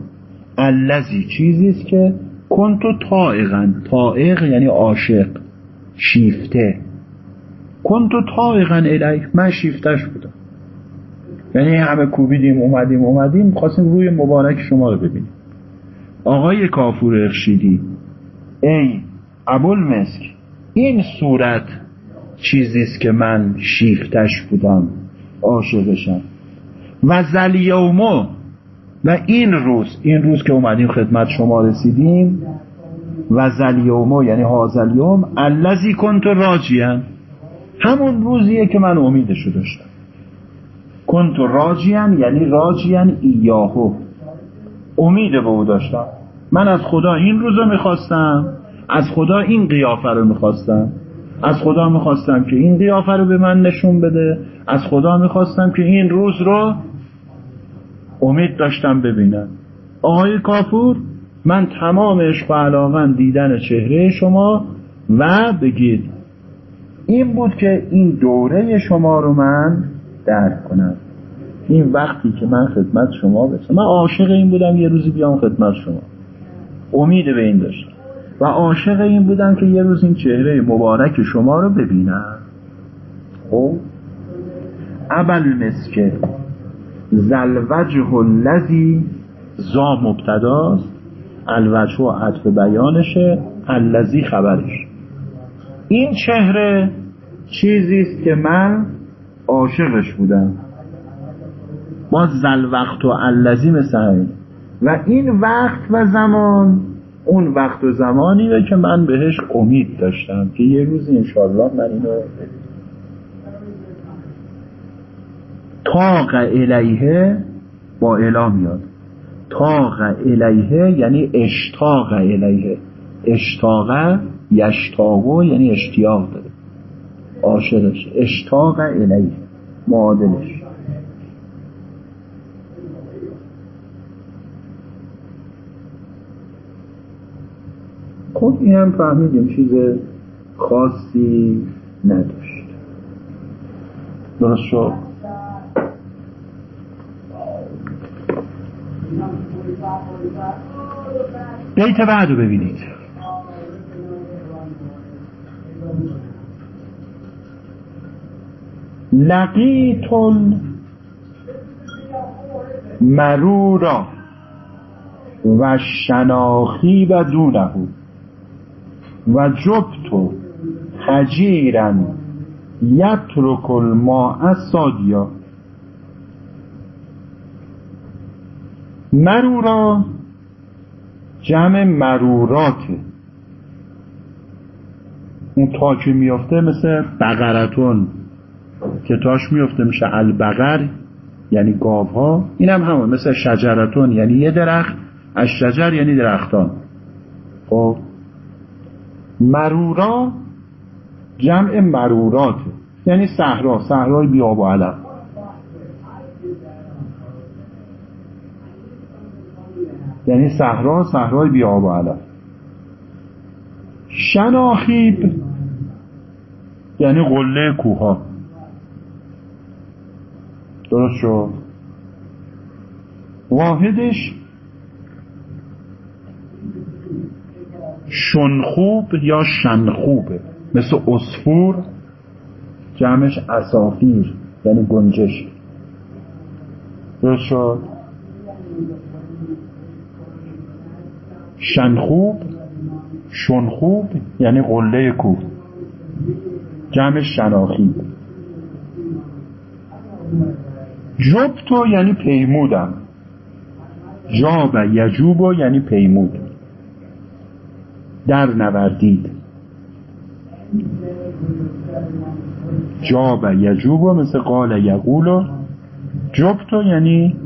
الذی چیزی است که کنتو طائقا طائق یعنی عاشق شیفته. کنتو طائقا الیک من شیفتش بودم. یعنی همه کوبیدیم اومدیم اومدیم خواستیم روی مبارک شما رو ببینیم. آقای کافور اخشیدی ای ابوالمسک این صورت چیزیست که من شیفتش بودم عاشقشم. و زلیومو و این روز این روز که اومدیم خدمت شما رسیدیم و زلیومو یعنی هازلیوم الذی کنت راجیان. همون روزیه که من امیدشو داشتم. کنت راجیان یعنی راجیان ایاهو. امید به او داشتم. من از خدا این روز رو می‌خواستم از خدا این قیافه رو می‌خواستم. از خدا می‌خواستم که این قیافه رو به من نشون بده. از خدا می‌خواستم که این روز رو امید داشتم ببینم. آقای کافور من تمام عشق و علاقم دیدن چهره شما و بگید. این بود که این دوره شما رو من درک کنم. این وقتی که من خدمت شما بسم من عاشق این بودم یه روزی بیام خدمت شما. امید به این داشتم. و عاشق این بودم که یه روز این چهره مبارک شما رو ببینم. خب؟ ابل مسکه زلوجه الذی زا مبتداست. الوجه و عطف بیانشه الذی خبرش. این چهره چیزی است که من عاشقش بودم با زل وقت و الذی مثل و این وقت و زمان اون وقت و زمانیه که من بهش امید داشتم که یه روز انشالله من اینو تاق الیه با الا میاد. تاق الیه یعنی اشتاق الیه. اشتاق یشتاقو یعنی اشتیاق داره. عاشقش. اشتاق الیه. معادلش. خب این هم فهمیدیم. چیز خاصی نداشت. درست شد بیت بعد رو ببینید. لقیتون مرورا و شناخی و دونه و جبتو حجیرن یترک الماء سادیا مرورا جمع مروراته. اون تا که میافته مثل بقرتون. که تاش میفته میشه البقر یعنی گاو ها این هم همون مثل شجرتون یعنی یه درخت. از شجر یعنی درختان. خب. مرورا جمع مرورات. یعنی صحرا صحرای بیاب و علم. یعنی صحرا صحرای بیاب و علم. شناخیب یعنی قله کوها درست شد. واحدش شنخوب یا شنخوبه. مثل اسفور جمعش اسافیر یعنی گنجش. درست شد؟ شنخوب شنخوب یعنی قله کوه. جمعش شناخی جبتو یعنی پیمودم. جاب یجوبو یعنی پیمود. در نوردید. جاب یجوب مثل قال یقول جبتو یعنی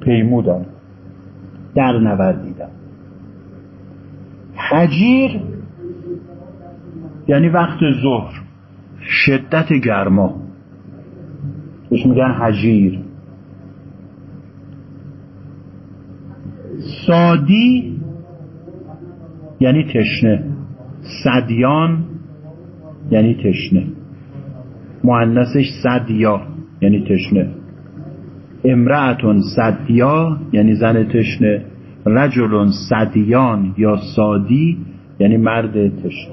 پیمودم. در نوردیدم. حجیر یعنی وقت ظهر. شدت گرما. بهش میگن حجیر. سادی یعنی تشنه. صدیان یعنی تشنه. معنسش صدیا یعنی تشنه. امرأتون صدیا یعنی زن تشنه. رجل صدیان یا سادی یعنی مرد تشت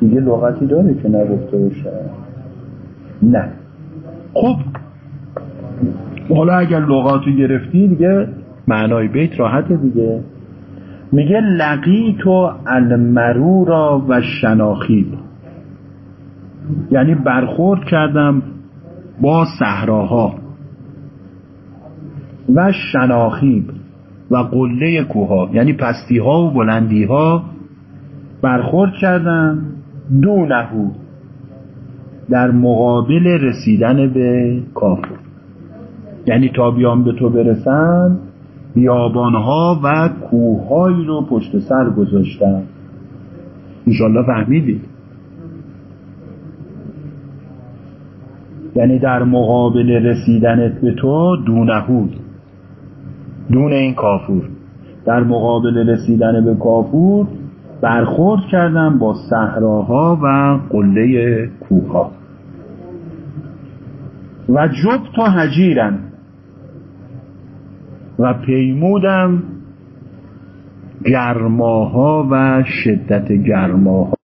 دیگه لغتی داره که نگفته باشه. نه. خب. حالا اگر لغاتو گرفتی دیگه معنای بیت راحته دیگه. میگه لقیتو المرورا و شناخیب. یعنی برخورد کردم با صحراها و شناخیب و قله کوها یعنی پستی ها و بلندی ها برخورد کردم دونهو در مقابل رسیدن به کافر. یعنی تا بیام به تو برسن بیابانها و کوههایی رو پشت سر گذاشتن انشالله فهمیدید یعنی در مقابل رسیدنت به تو دونهود دون این کافور. در مقابل رسیدن به کافور برخورد کردم با صحراها و قله کوها و جب تا هجیرن. و پیمودم گرماها و شدت گرماها.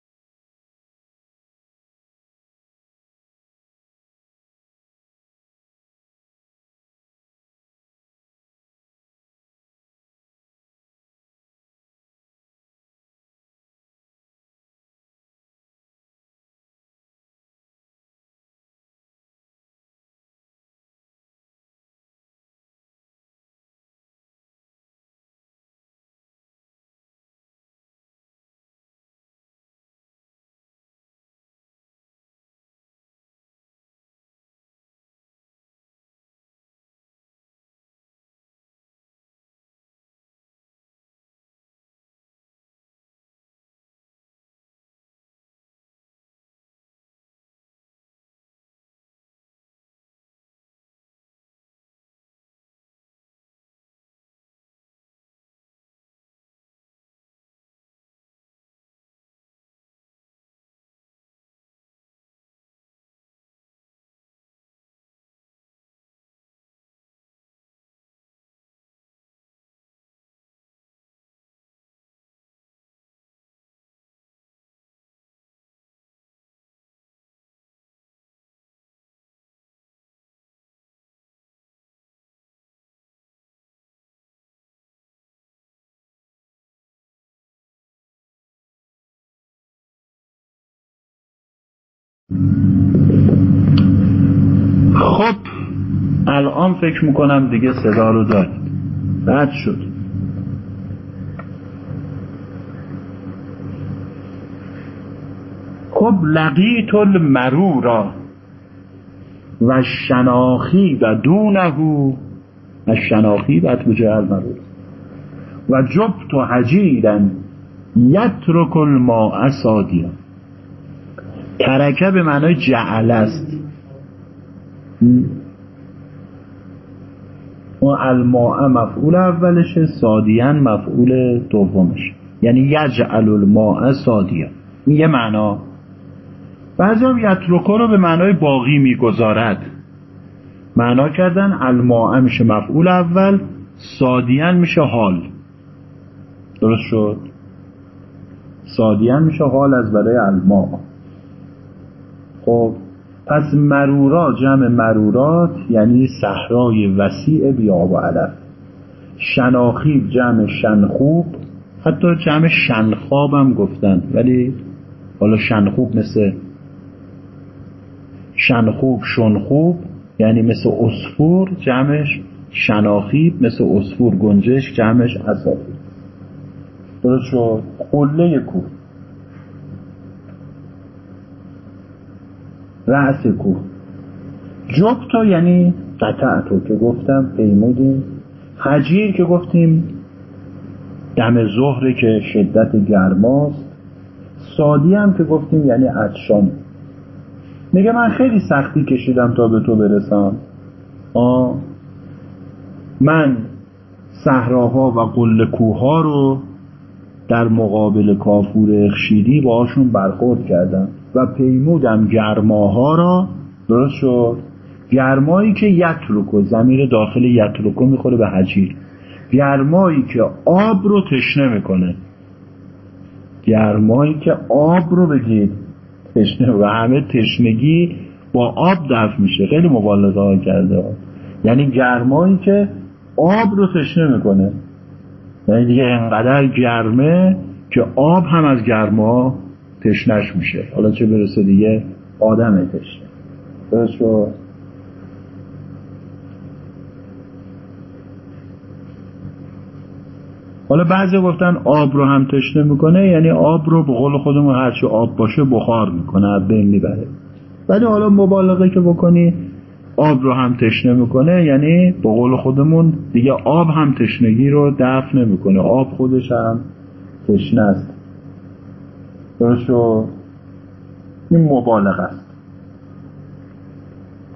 خب الان فکر می‌کنم دیگه صدا رو دارید. رد شد. خب لقیت المرورا و شناخی و دونه و شناخی و اتبجه المرور و جبت و حجیرن یترک الماء ترکه به معنای جعل است. اون الماء مفعول اولشه سادیان مفعول دومش. یعنی یجعل الماء سادیا. این یه معنا. بعضی هم یترکو رو به معنای باقی می‌گذارد. معنا کردن الماء میشه مفعول اول سادیان میشه حال. درست شد؟ سادیان میشه حال از برای الماء. خب پس مرورات جمع مرورات یعنی صحرای وسیع بیاب و علف. شناخیب جمع شنخوب حتی جمع شنخاب هم گفتن ولی حالا شنخوب مثل شنخوب شنخوب یعنی مثل اسفور جمعش شناخیب مثل اسفور گنجش جمعش اصافی درست شد؟ قله کوه. رأس کوه جبتو یعنی قطعتو که گفتم پیمودیم حجیر که گفتیم دم ظهره که شدت گرماست. سادی هم که گفتیم یعنی عطشان. میگه من خیلی سختی کشیدم تا به تو برسم. آه من صحراها و قله کوها رو در مقابل کافور اخشیدی باهاشون برخورد کردم. و پیمودم گرماها را. درست شد؟ گرمایی که یترکو زمیر داخل یترکو می‌خوره به حجیر. گرمایی که آب رو تشنه می‌کنه. گرمایی که آب رو بگید تشنه. و همه تشنگی با آب دفع میشه. خیلی مبالغه ها کرده. یعنی گرمایی که آب رو تشنه می‌کنه. یعنی دیگه انقدر گرمه که آب هم از گرما تشنش میشه. حالا چه برسه دیگه؟ آدم تشنه. درست حالا بعضی گفتن آب رو هم تشنه می‌کنه یعنی آب رو به قول خودمون هرچی آب باشه بخار می‌کنه بین می‌بره. ولی حالا مبالغه که بکنی آب رو هم تشنه می‌کنه یعنی به قول خودمون دیگه آب هم تشنگی رو دفع نمی‌کنه. آب خودش هم تشنه است. درست این مبالغه است.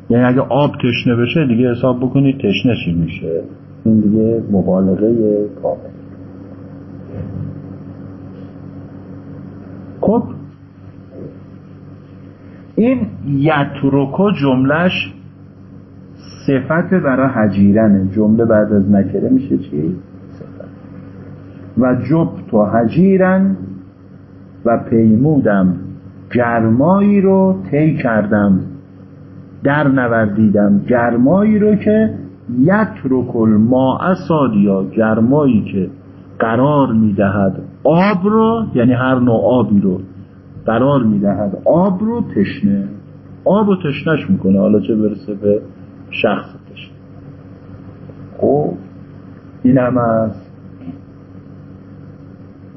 یعنی اگه آب تشنه بشه دیگه حساب بکنید تشنه چی میشه؟ این دیگه مبالغه کامل خب این یترکو جملش صفت برای حجیرنه جمله بعد از نکره میشه چی؟ صفت. و جب تو حجیرن و پیمودم گرمایی رو طی کردم. در نوردیدم گرمایی رو که یترک الماء سادیا گرمایی که قرار می‌دهد آب رو یعنی هر نوع آبی رو قرار می‌دهد آب رو تشنه. آب رو تشنش می‌کنه حالا چه برسه به شخص تشنه. خب این هم از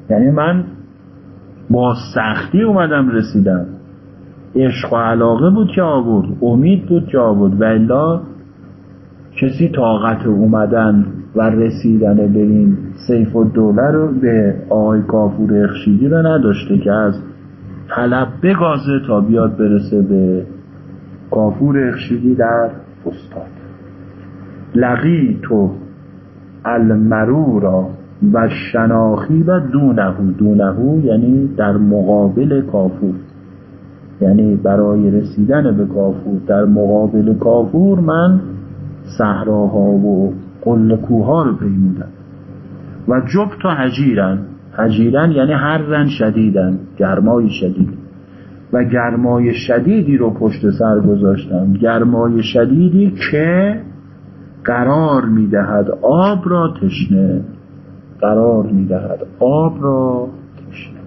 یعنی من با سختی اومدم رسیدم. عشق و علاقه بود که آورد امید بود که آورد. و الا کسی طاقت اومدن و رسیدن به این سیف و دوله رو به آقای کافور اخشیدی رو نداشته که از حلب بگازه تا بیاد برسه به کافور اخشیدی در استاد. لقی تو المرورا. و شناخی و دونهو. دونهو یعنی در مقابل کافور. یعنی برای رسیدن به کافور. در مقابل کافور من صحراها و قل کوها رو پیمودم. و جب تا هجیرن هجیرن یعنی هر رن شدیدن. گرمای شدید. و گرمای شدیدی رو پشت سر گذاشتم. گرمای شدیدی که قرار می‌دهد آب را تشنه. قرار می‌دهد. آب را تشنه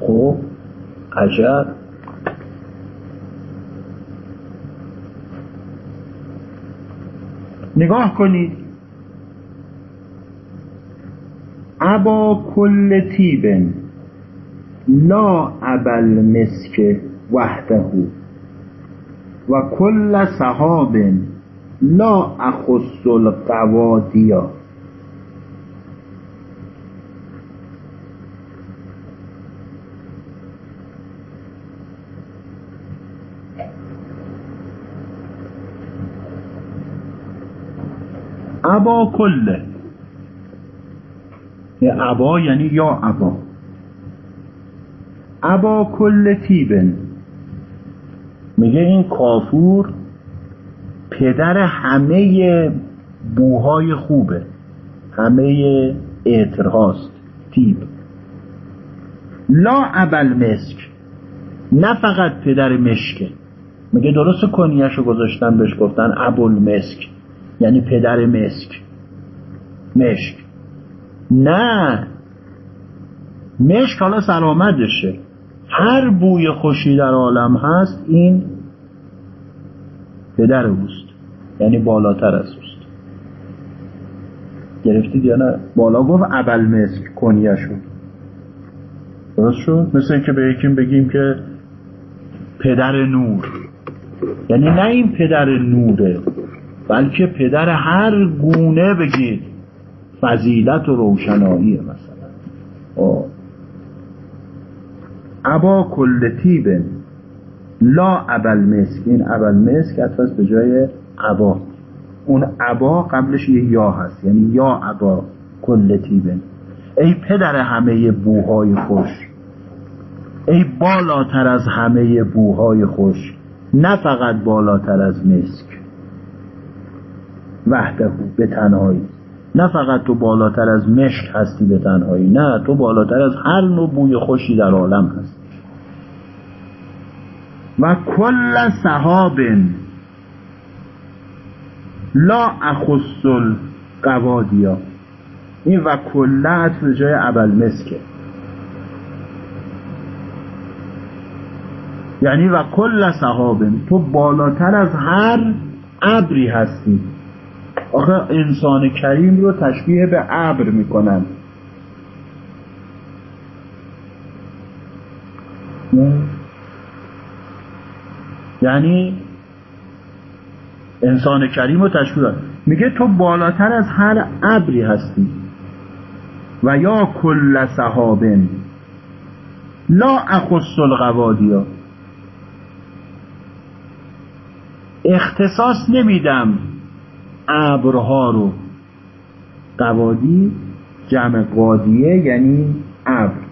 خب عجب. نگاه کنید. ابا کل تیبن لا ابل مسک وحده. و کل صحاب لا اخص القوادیا ابا کله ابا یعنی یا ابا ابا کل تیبن میگه این کافور پدر همه بوهای خوبه. همه اعترهاست تیب. لا ابل مسک. نه فقط پدر مشکه میگه درست کنیشو گذاشتن بهش گفتن ابل مسک. یعنی پدر مسک. مشک. نه. مشک حالا سلامتشه. هر بوی خوشی در عالم هست این پدر اوست. یعنی بالاتر از اوست. گرفتید یا نه؟ بالا گفت ابل مسک کنیه شد درست شد؟ مثل اینکه به یکیم بگیم که پدر نور. یعنی نه این پدر نوره بلکه پدر هر گونه بگید فضیلت و روشنایی مثلا. ابا کل تیبن لا ابل مسک این ابل مسک به جای ابا اون ابا قبلش یه یا هست یعنی یا ابا کل تیبن ای پدر همه بوهای خوش ای بالاتر از همه بوهای خوش نه فقط بالاتر از مسک. وحده به تنهایی. نه فقط تو بالاتر از مشک هستی به تنهایی. نه تو بالاتر از هر نوع بوی خوشی در عالم هست و کل صحاب لا اخص القوادیا این و کل عطف جای اول مسکه. یعنی و کل صحاب تو بالاتر از هر ابری هستی. آخه انسان کریم رو تشبیه به ابر می‌کنن. یعنی انسان کریم تشبیه میگه تو بالاتر از هر ابری هستی. و یا کل صحابن. لا اخص القوادیا. اختصاص نمیدم ابرها رو. قوادی جمع قادیه یعنی ابر.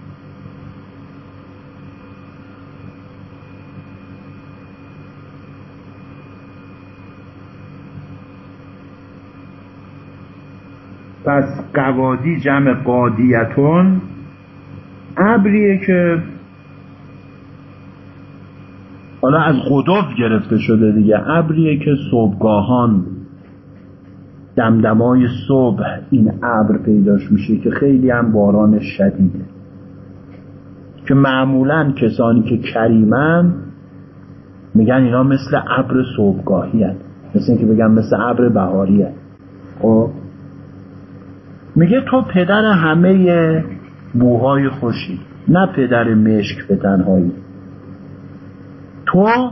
پس قوادی جمع قادیتون ابریه که حالا از قدوف گرفته شده دیگه. ابریه که صبحگاهان دمدمای صبح این ابر پیداش میشه که خیلی هم باران شدیده. که معمولا کسانی که کریمن میگن اینا مثل ابر صبحگاهی هست مثل اینکه بگن مثل ابر بهاری هست خب؟ میگه تو پدر همه بوهای خوشی نه پدر مشک به تنهایی. تو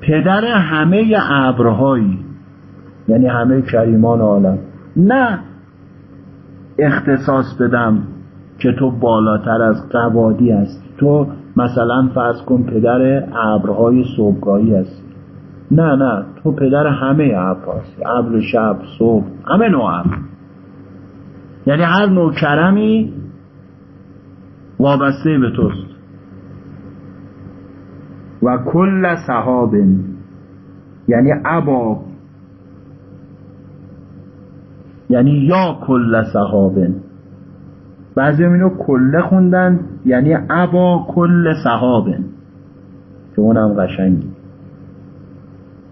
پدر همه ابرهایی یعنی همه کریمان عالم. نه اختصاص بدم که تو بالاتر از قوادی هستی. تو مثلا فرض کن پدر ابرهای صبحگاهی هستی. نه نه تو پدر همه ابر هستی ابر شب صبح همه نوع ابر. یعنی هر نوع کرمی وابسته به توست. و کل صحاب یعنی ابا. یعنی یا کل صحابن. بعضی اینو کله خوندن یعنی ابا کل صحابن. که اونم قشنگی.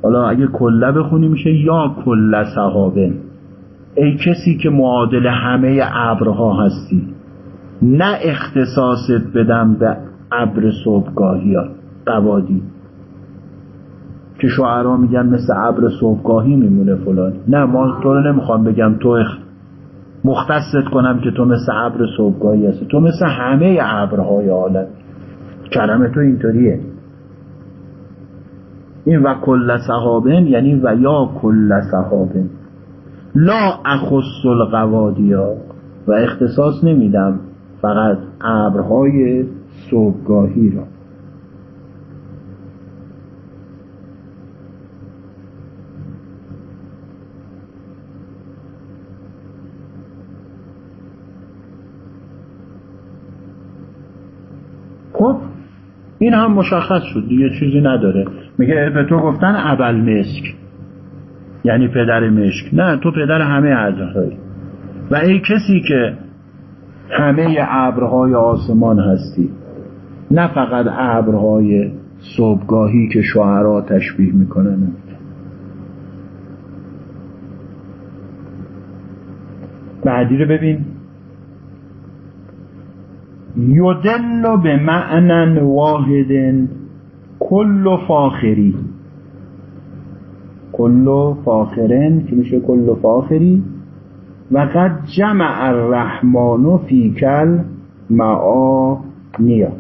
حالا اگه کله بخونی میشه یا کل صحابن. ای کسی که معادل همه ابرها هستی نه اختصاصت بدم به ابر صبحگاهی ها. قوادی. که شعرا میگن مثل ابر صبحگاهی میمونه فلان. نه ما تو رو نمی‌خوام بگم تو مختصت کنم که تو مثل ابر صبحگاهی هستی. تو مثل همه ابرهای عالم. کرم تو اینطوریه. این و کل صحابن یعنی و یا کل صحابن. لا اخص القوادیا و اختصاص نمیدم فقط ابرهای صبحگاهی را. خب این هم مشخص شد دیگه چیزی نداره. میگه به تو گفتن ابل مسک یعنی پدر مشک. نه تو پدر همه ابرهایی و ای کسی که همه ابرهای آسمان هستی نه فقط ابرهای صبحگاهی که شعرا تشبیه می‌کنن. بعدی رو ببین. یدل به معنن واحد کل فاخری. کل فاخرن که میشه کل فاخری. و قد جمع الرحمن فی کل معانیا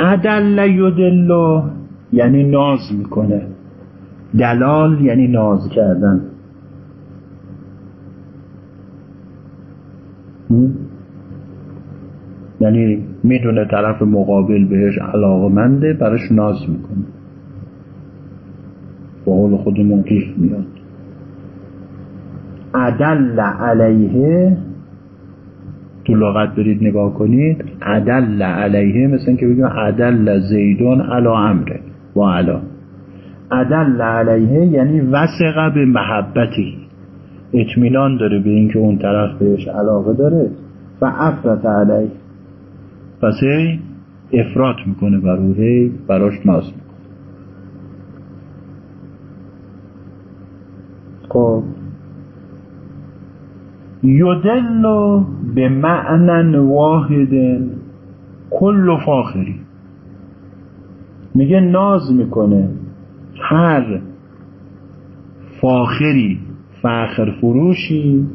عدل یدل یعنی ناز می‌کنه. دلال یعنی ناز کردن. یعنی می‌دونه طرف مقابل بهش علاقمنده براش ناز می‌کنه. با قول خودمون قیف میاد. عدل علیه. تو لغت برید نگاه کنید. عدل علیه مثل که بگیم عدل زیدون علا امره و علا. عدل علیه یعنی وسقه به محبتی. اطمینان داره به اینکه اون طرف بهش علاقه داره و افرت علیه. پس افراط می‌کنه بر هی براش ناز می‌کنه. خب. یدل به معنن واحد کل فاخری میگه ناز می‌کنه هر فاخری. فخر فروشی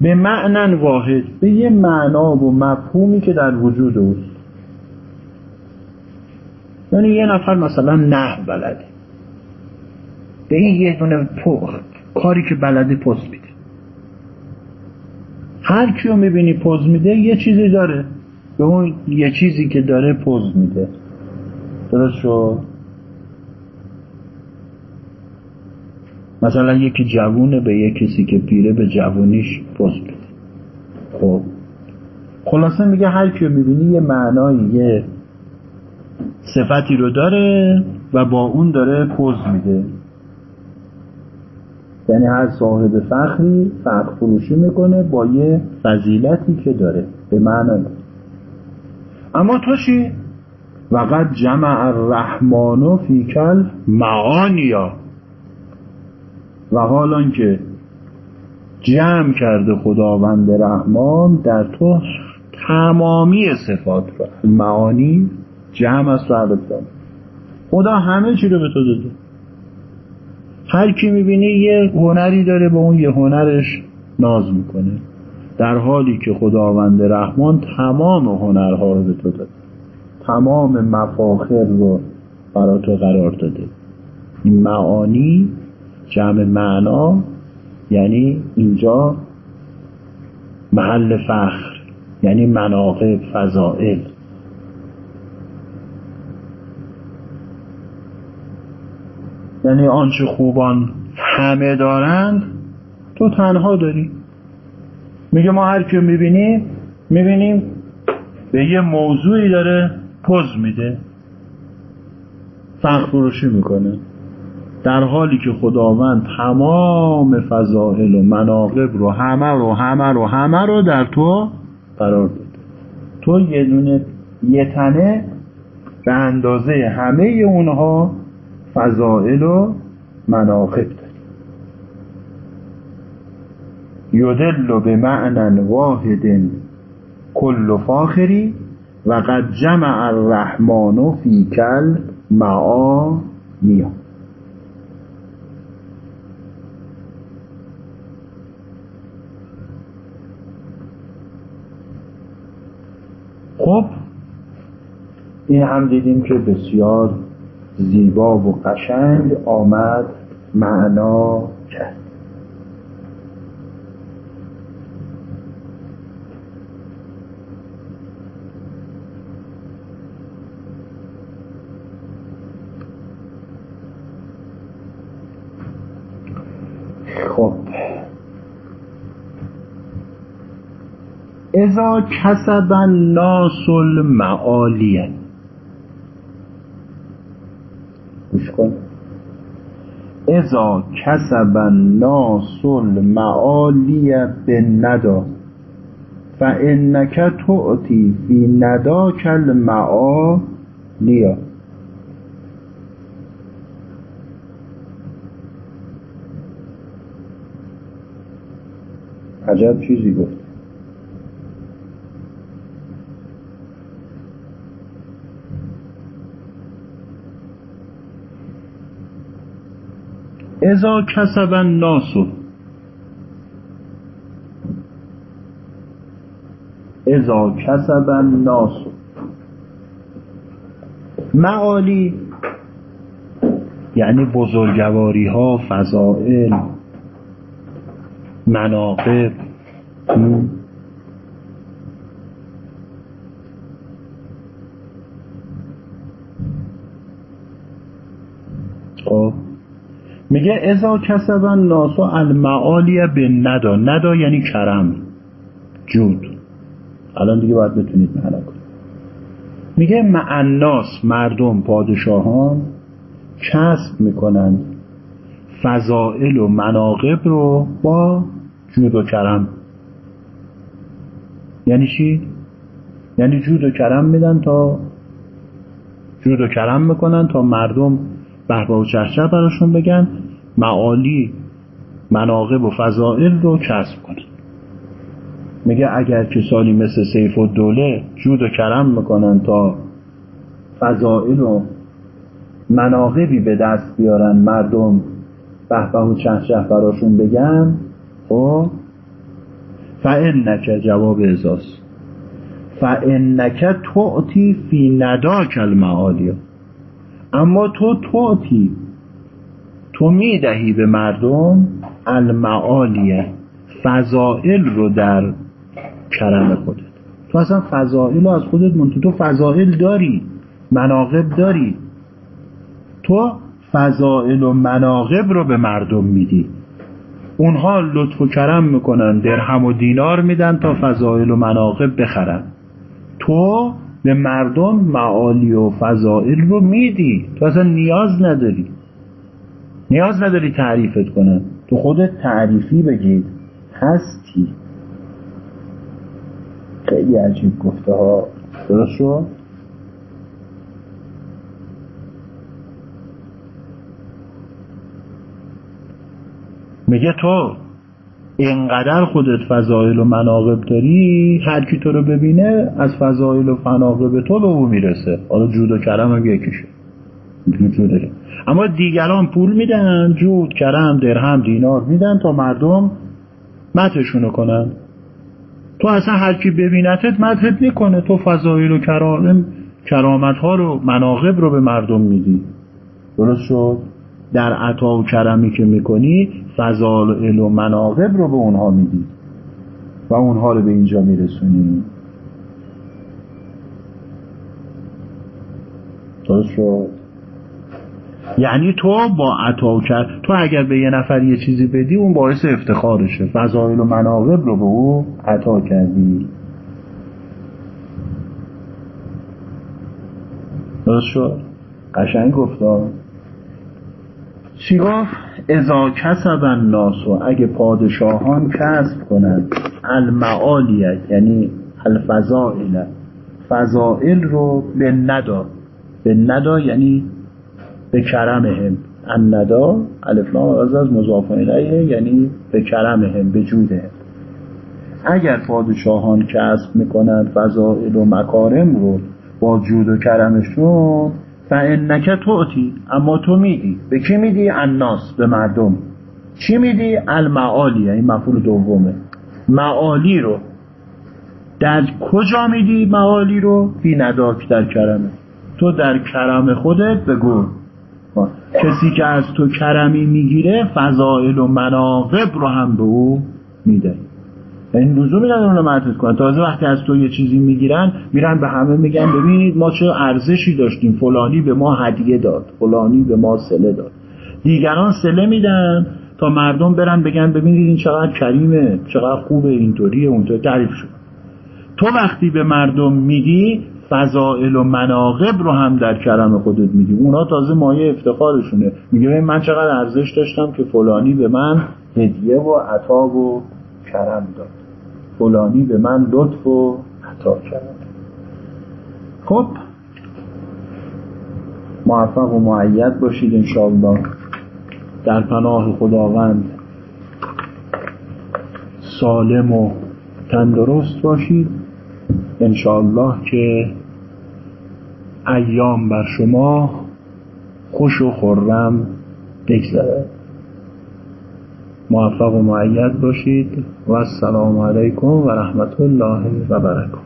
به معنن واحد به یه معنا و مفهومی که در وجود اوست. یعنی یه نفر مثلا نه بلده. به این یه دونه کاری که بلده پست میده. هر کیو می‌بینی پوز میده یه چیزی داره. به اون یه چیزی که داره پوز میده. درست شد؟ مثلا یکی جوونه به یه کسی که پیره به جوونیش میده خب. خلاصه میگه هر کیو می‌بینی یه معنایی یه صفتی رو داره و با اون داره پوز میده. یعنی هر صاحب فخری فخر فروشی می‌کنه با یه فضیلتی که داره به معنی اما تو چی؟ وقت جمع الرحمن فی کل معانیا. و حالا که جمع کرده خداوند رحمان در تو تمامی صفات رو معانی جمع از رو خدا همه چی رو به تو داده. هر کی می‌بینی یه هنری داره به اون یه هنرش ناز می‌کنه. در حالی که خداوند رحمان تمام هنرها رو به تو داده. تمام مفاخر رو برا تو قرار داده. این معانی جمع معنا یعنی اینجا محل فخر یعنی مناقب فضائل. یعنی آنچه خوبان همه دارند تو تنها داری. میگه ما هر که می‌بینیم می‌بینیم به یه موضوعی داره پوز میده. فخر فروشی می‌کنه. در حالی که خداوند تمام فضائل و مناقب رو همه رو همه رو همه رو در تو قرار داده. تو یه دونه یه تنه به اندازه همه اونها فضائل و مناقب داریم یدل به معنی واحد کل فاخری و قد جمع الرحمن فی کل معانیا خب این هم دیدیم که بسیار زیبا و قشنگ آمد معنا کرد خب اذا کسب الناس المعالیه گوش کن. ازا کسب الناس المعالی به ندا فانک تعطی فی نداک المعالیا عجب چیزی گفت. ازا کسب الناس. ازا کسب الناس. معالی یعنی بزرگواری ها فضائل مناقب خب میگه ازا کسب الناس المعالی به ندا. ندا یعنی کرم. جود. الان دیگه باید بتونید معنا کنید. میگه معناس مردم پادشاهان کسب می‌کنند فضائل و مناقب رو با جود و کرم. یعنی چی؟ یعنی جود و کرم میدن تا جود و کرم می‌کنن تا مردم بهبه و چهچه براشون بگن. معالی مناقب و فضائل رو کسب کنن میگه اگر کسانی مثل سیف و دوله جود و کرم می‌کنن تا فضائل و مناقبی به دست بیارن مردم بهبه و چهچه براشون بگن خب؟ فعنک جواب ازاست فعنک تعطی فی نداک المعالی اما تو تعطی تو می‌دهی به مردم المعالیه فضائل رو در کرم خودت. تو اصلا فضائل رو از خودت منتو تو فضائل داری مناقب داری. تو فضائل و مناقب رو به مردم میدی. اونها لطف و کرم می‌کنن درهم و دینار میدن تا فضائل و مناقب بخرن. تو به مردم معالی و فضائل رو میدی. تو اصلا نیاز نداری. نیاز نداری تعریفت کنن تو خودت تعریفی بگید. هستی. خیلی عجیب گفته ها. درست شد میگه تو اینقدر خودت فضایل و مناقب داری هر کی تو رو ببینه از فضایل و مناقب تو به او می‌رسه. حالا جود و کرم هم یکیشه. جود اما دیگران پول میدن جود کرم درهم دینار میدن تا مردم متشونو کنن. تو اصلا هر کی ببینتت مدحت می‌کنه تو فضایل و کرام کرامت ها رو مناقب رو به مردم میدی. درست شد؟ در عطا و کرمی که می‌کنی فضائل و مناقب رو به اونها میدی. و اونها رو به اینجا میرسونی. درست شد؟ یعنی تو با عطا کرد تو اگر به یه نفر یه چیزی بدی اون باعث افتخارشه. فضایل و مناقب رو به او عطا کردی. درست شد؟ قشنگ گفتم چی گفت؟ ازا کسب الناس اگه پادشاهان کسب کنند المعالیت یعنی الفضائل فضائل رو به ندا به ندا یعنی به کرمهم. الندا الفلام از از مضاف الیه یعنی به کرمهم به جودهم. اگر پادشاهان کسب می‌کنند فضائل و مکارم رو با جود و کرمشون فانک تعطی اما تو میدی. به کی میدی؟ الناس به مردم. چی میدی؟ المعالی این مفعول دومه. معالی رو. در کجا میدی معالی رو؟ فی نداک در کرمه. تو در کرم خودت بگو. کسی که از تو کرمی می‌گیره فضائل و مناقب رو هم به او میده. این لزومی نداره اونو مدد کنن. تازه وقتی از تو یه چیزی می‌گیرن میرن به همه میگن ببینید ما چه ارزشی داشتیم. فلانی به ما هدیه داد فلانی به ما سله داد. دیگران سله میدن تا مردم برن بگن ببینید این چقدر کریمه چقدر خوبه اینطوریه اونطوری تعریف شد. تو وقتی به مردم میدی فضائل و مناقب رو هم در کرم خودت میدی اونا تازه مایه افتخارشونه. میگه من چقدر ارزش داشتم که فلانی به من هدیه و عطا و کرم داد. فلانی به من لطف و عطا کرد خب موفق و معید باشید انشاءالله. در پناه خداوند سالم و تندرست باشید. انشاءالله که ایام بر شما خوش و خرم بگذره. موفق و معید باشید. و السلام علیکم و رحمت الله و برکاته.